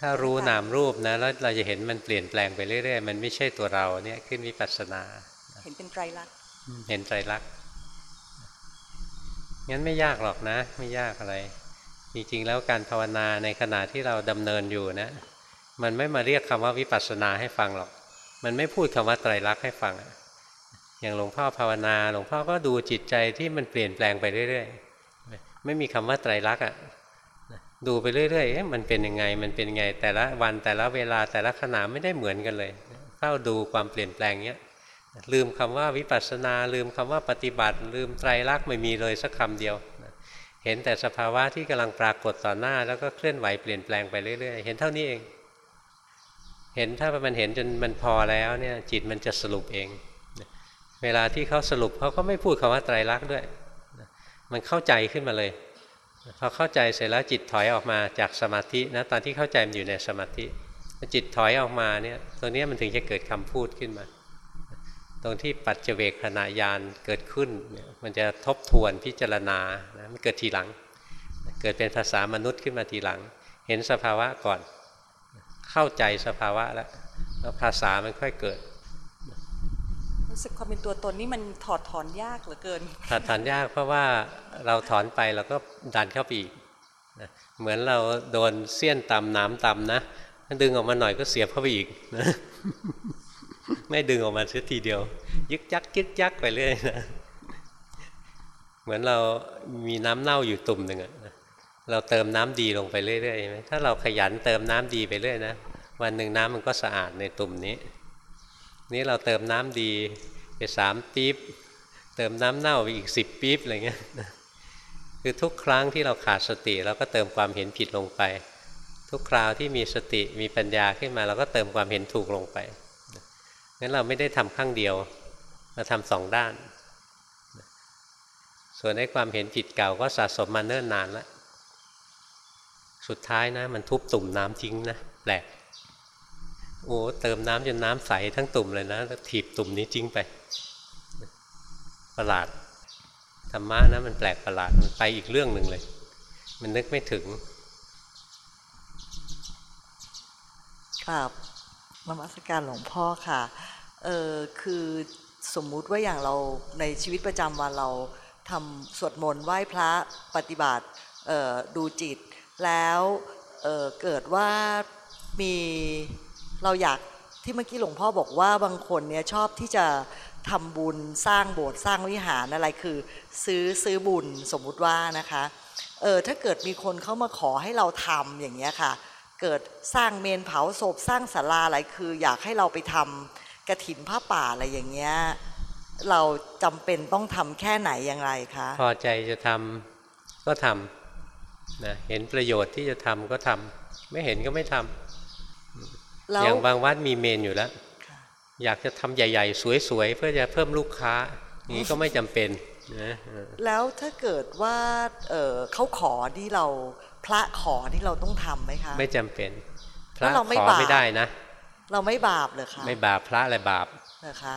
ถ้ารู้นามรูปนะแล้วเราจะเห็นมันเปลี่ยนแปลงไปเรื่อยๆ มันไม่ใช่ตัวเราเนี่ยขึ้นวิปัสสนา เห็นเป็นไตรลักษณ์เห็นไตรลักษณ์งั้นไม่ยากหรอกนะ ไม่ยากอะไรจริงๆแล้วการภาวนาในขณะที่เราดำเนินอยู่นะ มันไม่มาเรียกคำว่าวิปัสสนาให้ฟังหรอก มันไม่พูดคำว่าไตรลักษณ์ให้ฟังอะ อย่างหลวงพ่อภาวนา หลวงพ่อก็ดูจิตใจที่มันเปลี่ยนแปลงไปเรื่อยๆ ไม่มีคำว่าไตรลักษณ์อะดูไปเรื่อยๆมันเป็นยังไง มันเป็นยังไง แต่ละวันแต่ละเวลาแต่ละขณะไม่ได้เหมือนกันเลยเฝ้าดูความเปลี่ยนแปลงเนี้ยลืมคำว่าวิปัสสนา ลืมคำว่าปฏิบัติ ลืมไตรลักษณ์ไม่มีเลยสักคำเดียว เห็นแต่สภาวะที่กำลังปรากฏต่อหน้า แล้วก็เคลื่อนไหวเปลี่ยนแปลงไปเรื่อยๆ เห็นเท่านี้เอง เห็นถ้ามันเห็นจนมันพอแล้วเนี่ยจิตมันจะสรุปเอง เวลาที่เขาสรุปเขาก็ไม่พูดคำว่าไตรลักษณ์ด้วย มันเข้าใจขึ้นมาเลยพอเข้าใจเสร็จแล้วจิตถอยออกมาจากสมาธินะตอนที่เข้าใจมันอยู่ในสมาธิจิตถอยออกมาเนี่ยตัวนี้มันถึงจะเกิดคำพูดขึ้นมา ตรงที่ปัจเจเวกขณะยานเกิดขึ้นมันจะทบทวนพิจารณานะมันเกิดทีหลัง เกิดเป็นภาษามนุษย์ขึ้นมาทีหลัง เห็นสภาวะก่อน เข้าใจสภาวะแล้วแล้วภาษามันค่อยเกิด รู้สึกความเป็นตัวตนนี่มันถอดถอนยากเหลือเกิน ถอดถอนยากเพราะว่าเราถอนไปเราก็ดันเข้าไปอีกนะเหมือนเราโดนเสี้ยนตำน้ำตำนะถ้าดึงออกมาหน่อยก็เสียบเข้าไปอีกนะไม่ดึงออกมาเสียทีเดียว ยึกยักยึกยักไปเรื่อยนะเหมือนเรามีน้ำเน่าอยู่ตุ่มหนึ่งอะเราเติมน้ำดีลงไปเรื่อยๆใช่ไหมถ้าเราขยันเติมน้ำดีไปเรื่อยนะวันหนึ่งน้ำมันก็สะอาดในตุ่มนี้ นี่เราเติมน้ำดีไปสามปี๊บเติมน้ำเน่าไปอีกสิบปี๊บอะไรเงี้ยคือทุกครั้งที่เราขาดสติเราก็เติมความเห็นผิดลงไป ทุกคราวที่มีสติมีปัญญาขึ้นมาเราก็เติมความเห็นถูกลงไปงั้นเราไม่ได้ทำข้างเดียวเราทำสองด้าน ส่วนในความเห็นผิดเก่าก็สะสมมาเนิ่นนานแล้วสุดท้ายนะ มันทุบตุ่มน้ำทิ้งนะแปลก โอ้เติมน้ำจนน้ำใสทั้งตุ่มเลยนะแล้วถีบตุ่มนี้ทิ้งไป ประหลาดธรรมะนะมันแปลกประหลาดมันไปอีกเรื่องหนึ่งเลย มันนึกไม่ถึงครับนมัสการหลวงพ่อค่ะเออคือสมมุติว่าอย่างเราในชีวิตประจำวันเราทำสวดมนต์ไหว้พระปฏิบัติดูจิต แล้วเเกิดว่ามี เราอยากที่เมื่อกี้หลวงพ่อบอกว่าบางคนเนี่ยชอบที่จะทำบุญสร้างโบสถ์สร้างวิหารอะไรคือ ซื้อซื้อบุญสมมุติว่านะคะเออถ้าเกิดมีคนเข้ามาขอให้เราทำอย่างเงี้ยค่ะ เกิดสร้างเมนเผาศพสร้างศาลาอะไรคือ อยากให้เราไปทำกระถินผ้าป่าอะไรอย่างเงี้ยเราจำเป็นต้องทำแค่ไหนอย่างไรคะพอใจจะทำก็ทำนะเห็นประโยชน์ที่จะทำก็ทำไม่เห็นก็ไม่ทำ อย่างบางวัดมีเมนอยู่แล้ว อยากจะทำใหญ่ ๆ สวยๆ เพื่อจะเพิ่มลูกค้าอย่างนี้ก็ไม่จำเป็นนะแล้วถ้าเกิดว่าเเขาขอที่เราพระขอที่เราต้องทํำไหมคะ ไม่จำเป็น พระขอไม่ได้นะ เราไม่บาปเลยคะไม่บาปพระอะไรบาปเหรอคะ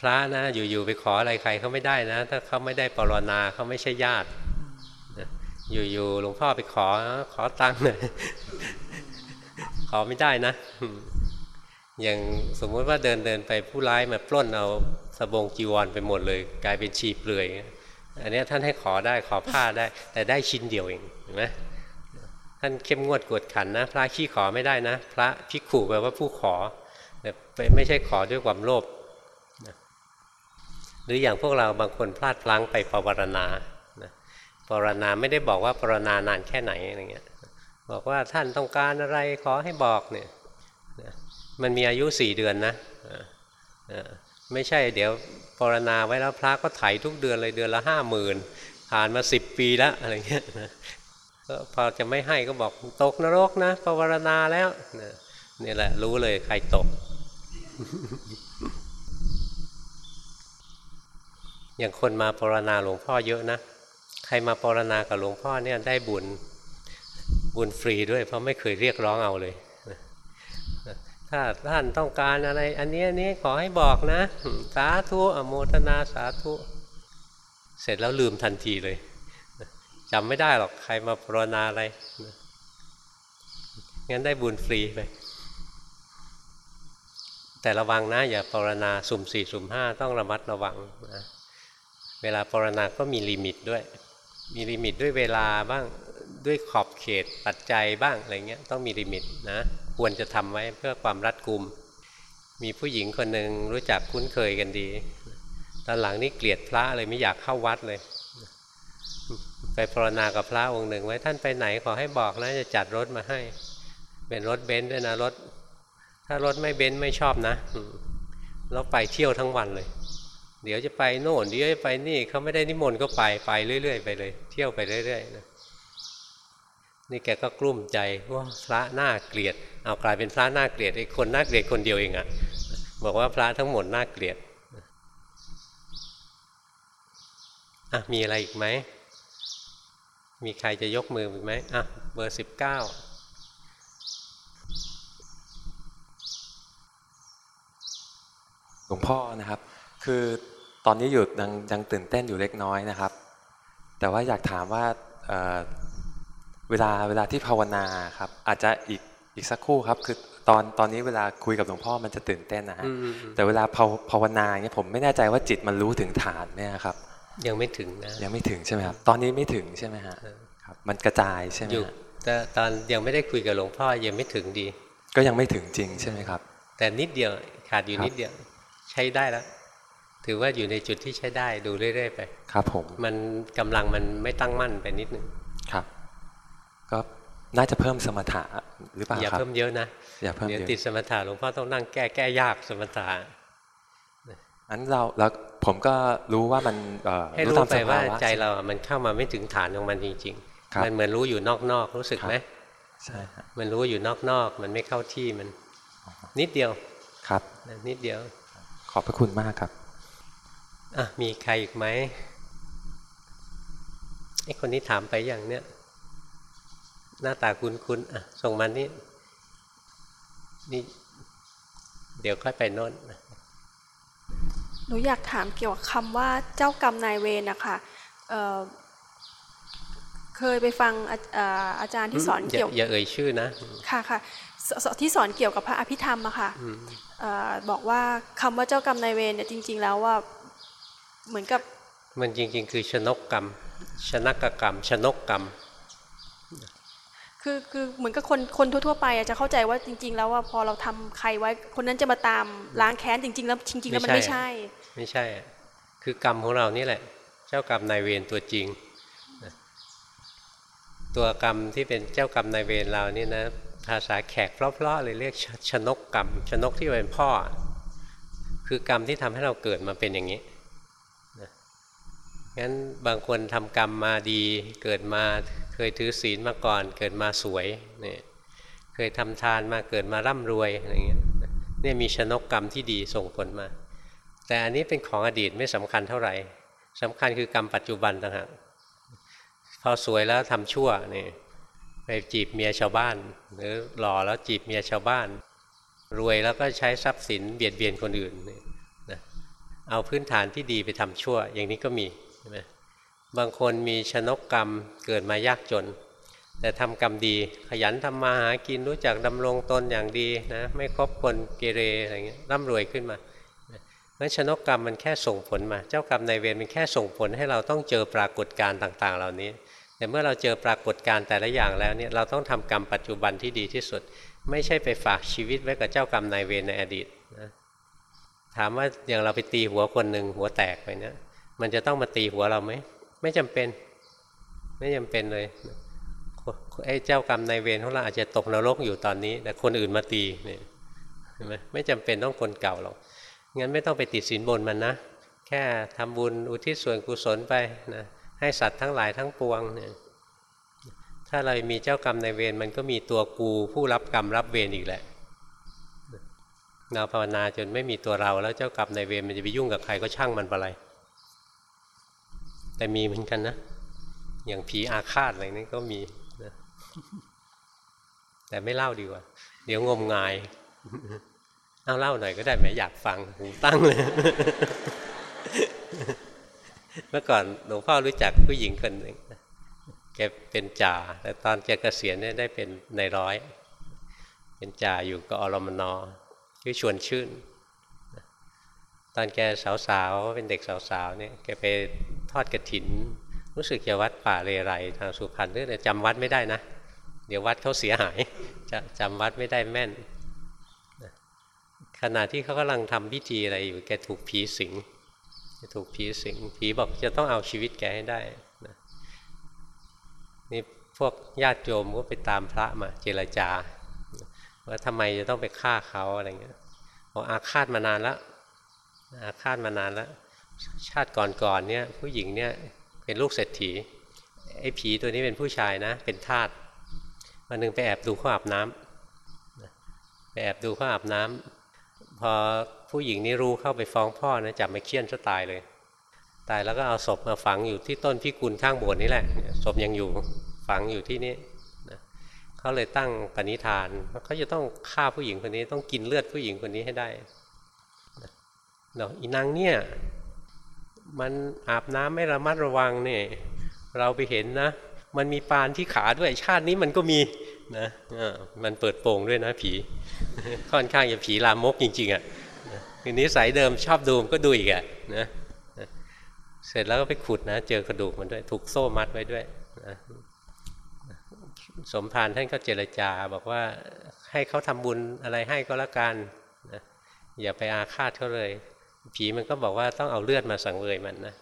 พระนะอยู่ๆไปขออะไรใครเขาไม่ได้นะ ถ้าเขาไม่ได้ปรนนาเขาไม่ใช่ญาติอยู่ๆหลวงพ่อไปขอขอตังค์หน่อย ขอไม่ได้นะ อย่างสมมติว่าเดินเดินไปผู้ร้ายมาปล้นเอาสบงจีวรไปหมดเลย กลายเป็นชีเปลือยอันนี้ท่านให้ขอได้ขอผ้าได้ แต่ได้ชิ้นเดียวเองเห็นไหมท่านเข้มงวดกวดขันนะ พระขี้ขอไม่ได้นะ พระพิกขู่แปลว่าผู้ขอแต่ไม่ใช่ขอด้วยความโลภหรืออย่างพวกเราบางคนพลาดพลั้งไปปวารณาปรณาไม่ได้บอกว่าปรณานานแค่ไหนอะไรเงี้ย บอกว่าท่านต้องการอะไรขอให้บอกเนี่ยมันมีอายุสี่เดือนนะไม่ใช่เดี๋ยวปรณาไว้แล้วพระก็ไถทุกเดือนเลยเดือนละห้าหมื่นผ่านมาสิบปีแล้วอะไรเงี้ยก็พอจะไม่ให้ก็บอกตกนรกนะปรณาแล้วนี่แหละ รู้เลยใครตก อย่างคนมาปรณาหลวงพ่อเยอะนะ ใครมาปรณากับหลวงพ่อเนี่ยได้บุญ บุญฟรีด้วย เพราะไม่เคยเรียกร้องเอาเลย ถ้าท่านต้องการอะไร อันนี้อันนี้ขอให้บอกนะ สาธุอโมทนาสาธุ เสร็จแล้วลืมทันทีเลยจำไม่ได้หรอกใครมาปรณาอะไร งั้นได้บุญฟรีไป แต่ระวังนะ อย่าปวารณาสุ่มสี่สุ่มห้าต้องระมัดระวังนะเวลาปวารณาก็มี limit ด้วย มี limit ด้วยเวลาบ้าง ด้วยขอบเขตปัจจัยบ้างอะไรเงี้ยต้องมี limit นะควรจะทำไว้เพื่อความรัดกุม มีผู้หญิงคนหนึ่งรู้จักคุ้นเคยกันดีตอนหลังนี่เกลียดพระเลยไม่อยากเข้าวัดเลย ไปปวารณากับพระองค์หนึ่งไว้ท่านไปไหนขอให้บอกนะจะจัดรถมาให้ เป็นรถเบนซ์ด้วยนะรถ ถ้ารถไม่เบนซ์ไม่ชอบนะแล้วไปเที่ยวทั้งวันเลย เดี๋ยวจะไปโน่นเดี๋ยวจะไปนี่เขาไม่ได้นิมนต์ก็ไปไปเรื่อย ๆ ไปเลย เที่ยวไปเรื่อยๆนะ นี่แกก็กลุ้มใจว่าพระน่าเกลียด เอากลายเป็นพระน่าเกลียดไอ้คนน่าเกลียดคนเดียวเองอะบอกว่าพระทั้งหมดน่าเกลียดอะมีอะไรอีกไหม มีใครจะยกมืออีกไหมอะเบอร์สิบเก้าหลวงพ่อนะครับ คือตอนนี้อยู่ยังยังตื่นเต้นอยู่เล็กน้อยนะครับ แต่ว่าอยากถามว่า เอ่อเวลาเวลาที่ภาวนาครับ อาจจะอีกอีกสักครู่ครับ คือตอนตอนนี้เวลาคุยกับหลวงพ่อมันจะตื่นเต้นนะฮะอืมอืมอืมแต่เวลาภาวภาวนาเนี่ยผมไม่แน่ใจว่าจิตมันรู้ถึงฐานไหมครับ ยังไม่ถึงนะยังไม่ถึงใช่ไหมครับ ตอนนี้ไม่ถึงใช่ไหมฮะครับมันกระจายใช่ไหมอยู่ฮะแต่ตอนยังไม่ได้คุยกับหลวงพ่อยังไม่ถึงดี ก็ยังไม่ถึงจริงใช่ไหมครับ แต่นิดเดียวขาดอยู่ครับนิดเดียวใช้ได้แล้วถือว่าอยู่ในจุดที่ใช้ได้ดูเรื่อยๆไป ครับผมมันกำลังมันไม่ตั้งมั่นไปนิดนึงครับ ก็น่าจะเพิ่มสมถะหรือเปล่าอย่าครับเพิ่มเยอะนะอย่าเพิ่มเดี๋ยวเยอะติดสมถะหลวงพ่อต้องนั่งแก้แก้ยากสมถะอันเราแล้วผมก็รู้ว่ามันเอ่อให้รู้ตามไปสภว่าใจเราอะมันเข้ามาไม่ถึงฐานของมันจริงครับๆมันเหมือนรู้อยู่นอกๆรู้สึกไหมใช่ฮะมันรู้อยู่นอกๆมันไม่เข้าที่มัน นิดเดียวครับนะนิดเดียว ขอบพระคุณมากครับอะมีใครอีกไหมไอ้คนนี้ถามไปอย่างเนี้ย หน้าตาคุ้นๆอะส่งมานี่นี่ เดี๋ยวค่อยไปโน่นหนูอยากถามเกี่ยวกับคำว่าเจ้ากรรมนายเวรนะคะเอ่อเคยไปฟังอาเอ่ออาจารย์ที่สอนอย่าเกี่ยวอย่าเอ่ยชื่อนะ ค่ะค่ะสสที่สอนเกี่ยวกับพระอภิธรรมอะค่ะอืมเอ่อบอกว่าคำว่าเจ้ากรรมนายเวรเนี่ยจริง ๆ แล้วว่าเหมือนกับ มันจริง ๆ คือชนกกรรม ชนกกรรม ชนกกรรม คือคือเหมือนกับคนคนทั่วๆไปอะจะเข้าใจว่าจริง ๆ แล้วว่าพอเราทำใครไว้ คนนั้นจะมาตามล้างแค้นจริง ๆ แล้วจริงๆแล้วมันไม่ไม่ใช่ใช่ ไม่ใช่อะคือกรรมของเรานี่แหละ เจ้ากรรมนายเวรตัวจริงนะตัวกรรมที่เป็นเจ้ากรรมนายเวรเรานี่นะภาษาแขกเพราะๆเลยเรียกชชนกกรรม ชนกที่เป็นพ่อ คือกรรมที่ทำให้เราเกิดมาเป็นอย่างนี้นะ งั้นบางคนทำกรรมมาดีเกิดมาเคยถือศีลมาก่อน เกิดมาสวยเนี่ยเคยทำทานมาเกิดมาร่ำรวยอะไรเงี้ยเนี่ยมีชนกกรรมที่ดีส่งผลมา แต่อันนี้เป็นของอดีตไม่สำคัญเท่าไหร่สำคัญคือกรรมปัจจุบันต่างหากพอสวยแล้วทำชั่วนี่ไปจีบเมียชาวบ้าน หรือหล่อแล้วจีบเมียชาวบ้าน รวยแล้วก็ใช้ทรัพย์สินเบียดเบียนคนอื่นนะเอาพื้นฐานที่ดีไปทำชั่ว อย่างนี้ก็มี ไหมบางคนมีชนกกรรมเกิดมายากจน แต่ทำกรรมดี ขยันทำมาหากินรู้จักดำรงตนอย่างดีนะไม่คบคนเกเรอะไรเงี้ยร่ำรวยขึ้นมาเพราะชนกกรรมมันแค่ส่งผลมา เจ้ากรรมในเวรมันแค่ส่งผลให้เราต้องเจอปรากฏการณ์ต่าง ๆ เหล่านี้ แต่เมื่อเราเจอปรากฏการณ์แต่ละอย่างแล้วเนี่ยเราต้องทำกรรมปัจจุบันที่ดีที่สุด ไม่ใช่ไปฝากชีวิตไว้กับเจ้ากรรมนายเวรในอดีตนะถามว่าอย่างเราไปตีหัวคนหนึ่งหัวแตกไปเนี่ย มันจะต้องมาตีหัวเราไหมไม่จำเป็น ไม่จำเป็นเลยไอ้เจ้ากรรมนายเวรของเราอาจจะตกนรกอยู่ตอนนี้ แต่คนอื่นมาตีเนี่ยเห็นไหมไม่จำเป็นต้องคนเก่าหรอกงั้นไม่ต้องไปติดสินบนมันนะแค่ทำบุญอุทิศส่วนกุศลไปนะให้สัตว์ทั้งหลายทั้งปวงเนี่ยถ้าเรามีเจ้ากรรมในายเวรมันก็มีตัวกูผู้รับกรรมรับเวรอีกแหละเราภาวนาจนไม่มีตัวเราแล้วเจ้ากรรมในายเวรมันจะไปยุ่งกับใครก็ช่างมันไปเลย แต่มีเหมือนกันนะ อย่างผีอาฆาตอะไรนี่ก็มีนะแต่ไม่เล่าดีกว่า เดี๋ยวงมงายเอาเล่าหน่อยก็ได้ไหมอยากฟังหูตั้งเลย เมื่อก่อนหลวงพ่อรู้จักผู้หญิงคนหนึ่งแกเป็นจ่าแต่ตอนแกเกษียณเนี่ยได้เป็นในร้อย เป็นจ่าอยู่กับอรมนอชื่อชวนชื่น ตอนแกสาวๆเป็นเด็กสาวๆเนี่ยแกไป อดกระถิน รู้สึกจะวัดป่าเรไรทางสุพรรณเนี่ยจำวัดไม่ได้นะ เดี๋ยววัดเขาเสียหายจะจำวัดไม่ได้แม่น ขณะที่เขากำลังทำพิธีอะไรอยู่แกถูกผีสิงถูกผีสิงผีบอกจะต้องเอาชีวิตแกให้ได้นะนี่พวกญาติโยมก็ไปตามพระมาเจรจา ว่าทำไมจะต้องไปฆ่าเขาอะไรเงี้ยบอกอาฆาตมานานแล้วอาฆาตมานานแล้ว ชาติก่อนๆเนี่ยผู้หญิงเนี่ยเป็นลูกเศรษฐีไอ้ผีตัวนี้เป็นผู้ชายนะ เป็นทาสวันหนึ่งไปแอบดูเขาอาบน้ำไปแอบดูเขาอาบน้ำพอผู้หญิงนี่รู้เข้าไปฟ้องพ่อนะจับมาเคี่ยนซะตายเลย ตายแล้วก็เอาศพมาฝังอยู่ที่ต้นพิกุลข้างโบสถ์นี่แหละศพยังอยู่ฝังอยู่ที่นี่นะเขาเลยตั้งปณิธานว่าเขาจะต้องฆ่าผู้หญิงคนนี้ต้องกินเลือดผู้หญิงคนนี้ให้ได้นะเนาะอีนางเนี่ย มันอาบน้ำไม่ระมัดระวังเนี่ยเราไปเห็นนะ มันมีปานที่ขาด้วยชาตินี้มันก็มีนะมันเปิดโปงด้วยนะผี ค่อนข้างจะผีลามกจริง ๆอะ่ะทีนี้สายเดิมชอบดูมก็ดูอีกอะ่ะนะเสร็จแล้วก็ไปขุดนะ เจอกระดูกมันด้วย ถูกโซ่มัดไว้ด้วยนะสมภารท่านก็เจรจาบอกว่าให้เขาทำบุญอะไรให้ก็แล้วกันนะอย่าไปอาฆาตเขาเลย ผีมันก็บอกว่าต้องเอาเลือดมาสังเวยมันนะ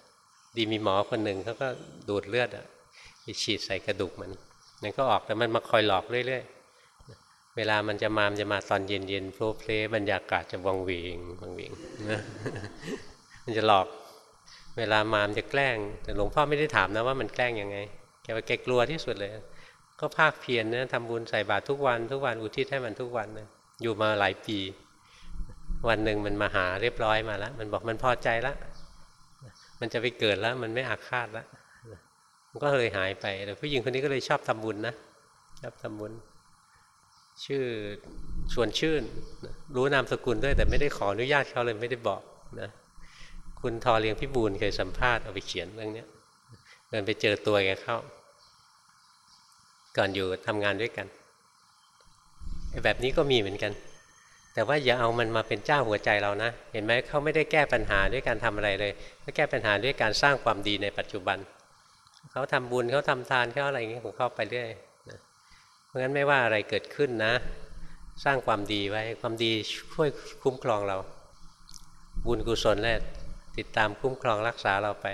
ดีมีหมอคนหนึ่งเขาก็ดูดเลือดอะไปฉีดใส่กระดูกมันมันก็ออกแต่มันมาคอยหลอกเรื่อยๆเวลามันจะมามันจะมาตอนเย็นๆโฟล์เพลบรรยากาศจะวังเวงวังเวงนะมันจะหลอก เวลามามันจะแกล้ง แต่หลวงพ่อไม่ได้ถามนะว่ามันแกล้งยังไงแกว่าแกกลัวที่สุดเลย ก็ภาคเพียรนะทำบุญใส่บาตรทุกวันทุกวันอุทิศให้มันทุกวันนะอยู่มาหลายปี วันหนึ่งมันมาหาเรียบร้อยมาแล้วมันบอกมันพอใจแล้วมันจะไปเกิดแล้ว มันไม่อาฆาตแล้วมันก็เลยหายไปแต่ผู้หญิงคนนี้ก็เลยชอบทำบุญนะชอบทำบุญ ชื่อชวนชื่น รู้นามสกุลด้วยแต่ไม่ได้ขออนุญาตเขาเลยไม่ได้บอกนะคุณทอเลียงพิบูลเคยสัมภาษณ์เอาไปเขียนเรื่องนี้เดินไปเจอตัวแกเข้า ก่อนอยู่ทำงานด้วยกันแบบนี้ก็มีเหมือนกัน แต่ว่าอย่าเอามันมาเป็นเจ้าหัวใจเรานะ เห็นไหมเขาไม่ได้แก้ปัญหาด้วยการทำอะไรเลยเขาแก้ปัญหาด้วยการสร้างความดีในปัจจุบัน เขาทำบุญเขาทำทานเขาอะไรอย่างนี้ของเขาไปเรื่อยนะเพราะงั้นไม่ว่าอะไรเกิดขึ้นนะ สร้างความดีไว้ความดีช่วยคุ้มครองเรา บุญกุศลแหละติดตามคุ้มครองรักษาเราไป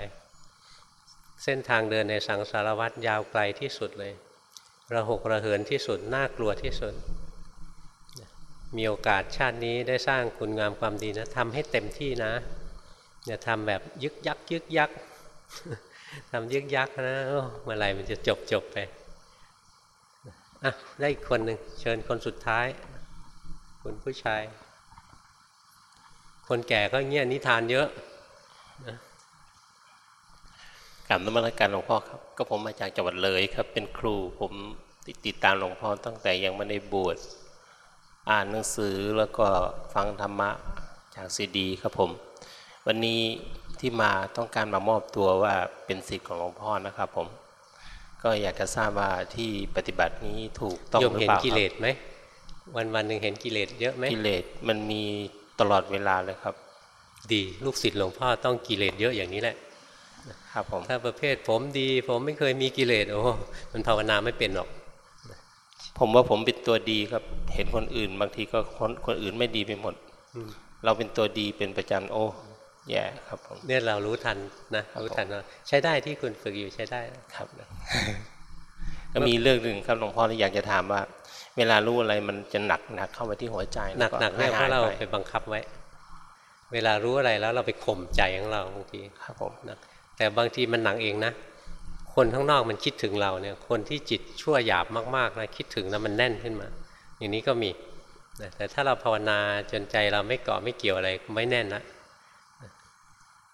เส้นทางเดินในสังสารวัฏยาวไกลที่สุดเลย ระหกระเหินที่สุดน่ากลัวที่สุด มีโอกาสชาตินี้ได้สร้างคุณงามความดีนะทำให้เต็มที่นะอย่าทำแบบยึกยักยึกยักทำยึกยักนะเมื่อไหร่มันจะจบจบไปอะได้อีกคนหนึ่งเชิญคนสุดท้ายคุณผู้ชาย คนแก่ก็เงี้ยนิทานเยอะนะกราบนมัสการหลวงพ่อครับ ก็ผมมาจากจังหวัดเลยครับ เป็นครูผมติดติดตามหลวงพ่อตั้งแต่ยังไม่ได้บวช อ่านหนังสือแล้วก็ฟังธรรมะจากซีดีครับผม วันนี้ที่มาต้องการมามอบตัวว่าเป็นศิษย์ของหลวงพ่อนะครับผม ก็อยากจะทราบว่าที่ปฏิบัตินี้ถูกต้องโยมหรือเห็นเปล่ากิคเลรับสไหมวันวันหนึ่งเห็นกิเลสเยอะไหมกิเลสมันมีตลอดเวลาเลยครับ ดีลูกศิษย์หลวงพ่อต้องกิเลสเยอะอย่างนี้แหละครับผมถ้าประเภทผมดี ผมไม่เคยมีกิเลสโอ้มันภาวนาไม่เป็นหรอก ผมว่าผมเป็นตัวดีครับ เห็นคนอื่น บางทีก็คนคนอื่นไม่ดีไปหมดอืมเราเป็นตัวดีเป็นประจำโอ้แย่ครับผมเนี่ยเรารู้ทันนะรู้ทันว่าใช้ได้ที่คุณฝึกอยู่ใช้ได้นะครับก็มีเรื่องหนึ่งครับหลวงพ่อที่อยากจะถามว่า เวลารู้อะไรมันจะหนักหนักเข้าไปที่หัวใจหนักหนักๆเนี่ยเพหราะเราไปไปบังคับไว้ เวลารู้อะไรแล้วเราไปข่มใจของเราบางทีครับผมนะแต่บางทีมันหนักเองนะ คนข้างนอกมันคิดถึงเราเนี่ย คนที่จิตชั่วหยาบมากๆนะคิดถึงแล้วมันแน่นขึ้นมา อย่างนี้ก็มีนะแต่ถ้าเราภาวนาจนใจเราไม่เกาะไม่เกี่ยวอะไรไม่แน่นนะ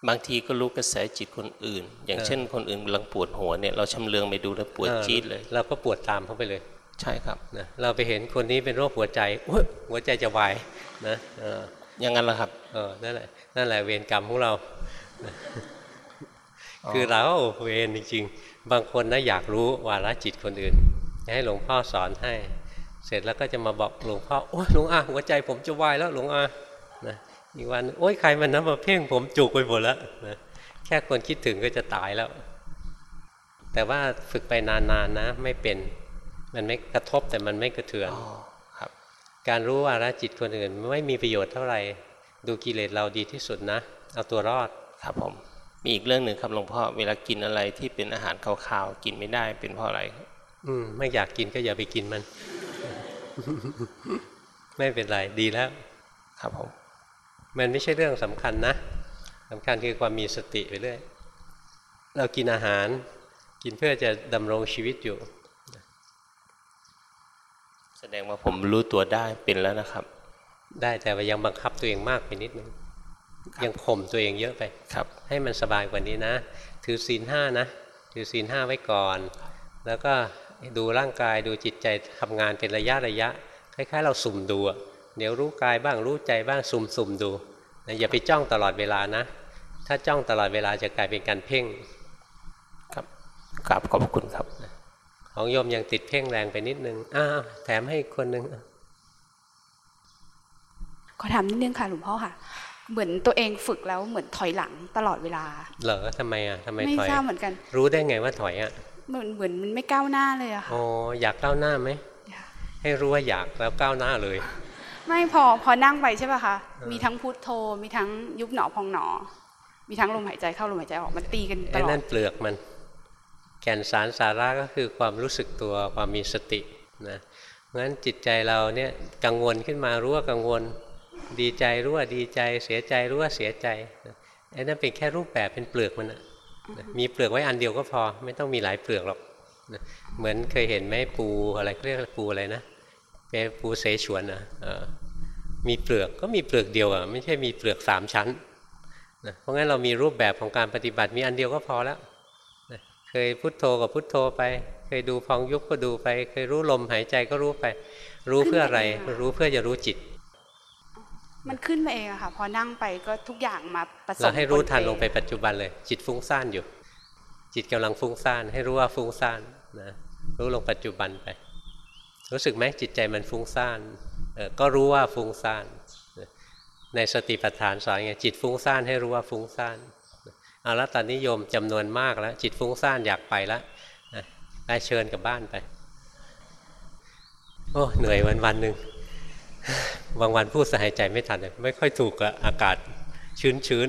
บางทีก็รู้กระแสจิตคนอื่น อย่างเออเช่น คนอื่นกำลังปวดหัวเนี่ยเราชำเลืองไปดูแล้วปวดออจี๊ดเลยเราก็ปวดตามเขาไปเลย ใช่ครับนะเราไปเห็นคนนี้เป็นโรคหัวใจอุ๊ยหัวใจจะวายนะเอออย่างนั้นแหละครับเออนั่นแหละนั่นแหละเวรกรรมของเรา คือเราเวรจริงๆ บางคนนะอยากรู้วาระจิตคนอื่น ให้หลวงพ่อสอนให้ เสร็จแล้วก็จะมาบอกหลวงพ่อโอ้ยหลวงอาหัวใจผมจะวายแล้วหลวงอานะอีกวันโอ้ยใครมันนะมาเพ่งผมจุกไปหมดแล้วนะแค่คนคิดถึงก็จะตายแล้ว แต่ว่าฝึกไปนานๆนะไม่เป็นมันไม่กระทบแต่มันไม่กระเทือนครับ การรู้วาระจิตคนอื่นไม่มีประโยชน์เท่าไหร่ดูกิเลสเราดีที่สุดนะ เอาตัวรอดครับผม มีอีกเรื่องหนึ่งครับหลวงพ่อเวลากินอะไรที่เป็นอาหารคาวๆกินไม่ได้เป็นเพราะอะไรครับอืมไม่อยากกินก็อย่าไปกินมัน ไม่เป็นไรดีแล้ว ครับผมมันไม่ใช่เรื่องสำคัญนะสำคัญคือความมีสติไปเรื่อยเรากินอาหาร กินเพื่อจะดำรงชีวิตอยู่ แสดงว่าผมรู้ตัวได้เป็นแล้วนะครับ ได้แต่ว่ายังบังคับตัวเองมากไปนิดนึง ยังข่มตัวเองเยอะไปครับ ให้มันสบายกว่านี้นะ ถือศีลห้านะ ถือศีลห้าไว้ก่อน แล้วก็ดูร่างกายดูจิตใจทำงานเป็นระยะระยะ คล้าย ๆ เราสุ่มดูอะเดี๋ยวรู้กายบ้างรู้ใจบ้างสุ่มสุ่มดูนะอย่าไปจ้องตลอดเวลานะ ถ้าจ้องตลอดเวลาจะกลายเป็นการเพ่งครับกราบขอบคุณครับ ของโยมยังติดเพ่งแรงไปนิดนึงอ้าวแถมให้อีกคนนึงขอถามนิดนึงค่ะหลวงพ่อค่ะ เหมือนตัวเองฝึกแล้วเหมือนถอยหลังตลอดเวลา เหรอทำไมอะทำไมไม่ถอยทราบเหมือนกัน รู้ได้ไงว่าถอยอะ เหมือนเหมือนมันไม่ก้าวหน้าเลยอะค่ะ อ๋อ อยากก้าวหน้าไหม ให้รู้ว่าอยากแล้วก้าวหน้าเลย ไม่พอพอนั่งไปใช่ป่ะคะ มีทั้งพุทโธ มีทั้งยุบหนอพองหนอ มีทั้งลมหายใจเข้าลมหายใจออก มันตีกันตไอ้ลอนั่ดนเปลือกมัน แก่นสารสาระก็คือความรู้สึกตัวความมีสตินะ เพราะฉะนั้นจิตใจเราเนี่ยกังวลขึ้นมารู้ว่ากังวล ดีใจรู้ว่าดีใจ เสียใจรู้ว่าเสียใจไอ้นั่นเป็นแค่รูปแบบเป็นเปลือกมันนะมีเปลือกไว้อันเดียวก็พอ ไม่ต้องมีหลายเปลือกหรอกเหมือนเคยเห็นไหมปูอะไรเรียกปูอะไรนะเป็นปูเสฉวนนะมีเปลือกก็มีเปลือกเดียวอะไม่ใช่มีเปลือกสามชั้นนะเพราะงั้นเรามีรูปแบบของการปฏิบัติมีอันเดียวก็พอแล้วนะเคยพุทโธกับพุทโธไป เคยดูพองยุบก็ดูไป เคยรู้ลมหายใจก็รู้ไป รู้เพื่ออะไร รู้เพื่อจะรู้จิต มันขึ้นมาเองอะค่ะ พอนั่งไปก็ทุกอย่างมาผสมเราให้รู้ทันลงไปปัจจุบันเลย จิตฟุ้งซ่านอยู่ จิตกำลังฟุ้งซ่าน ให้รู้ว่าฟุ้งซ่านนะรู้ลงปัจจุบันไป รู้สึกไหมจิตใจมันฟุ้งซ่านเออก็รู้ว่าฟุ้งซ่าน ในสติปัฏฐานสอนไงจิตฟุ้งซ่านให้รู้ว่าฟุ้งซ่านเอาละตอนนี้โยมจำนวนมากแล้ว จิตฟุ้งซ่านอยากไปแล้วนะไปเชิญกลับบ้านไป โอ้เหนื่อยวันวันหนึ่ง บางวันพูดสหายใจไม่ทันเลยไม่ค่อยถูกกับอากาศชื้นชื้น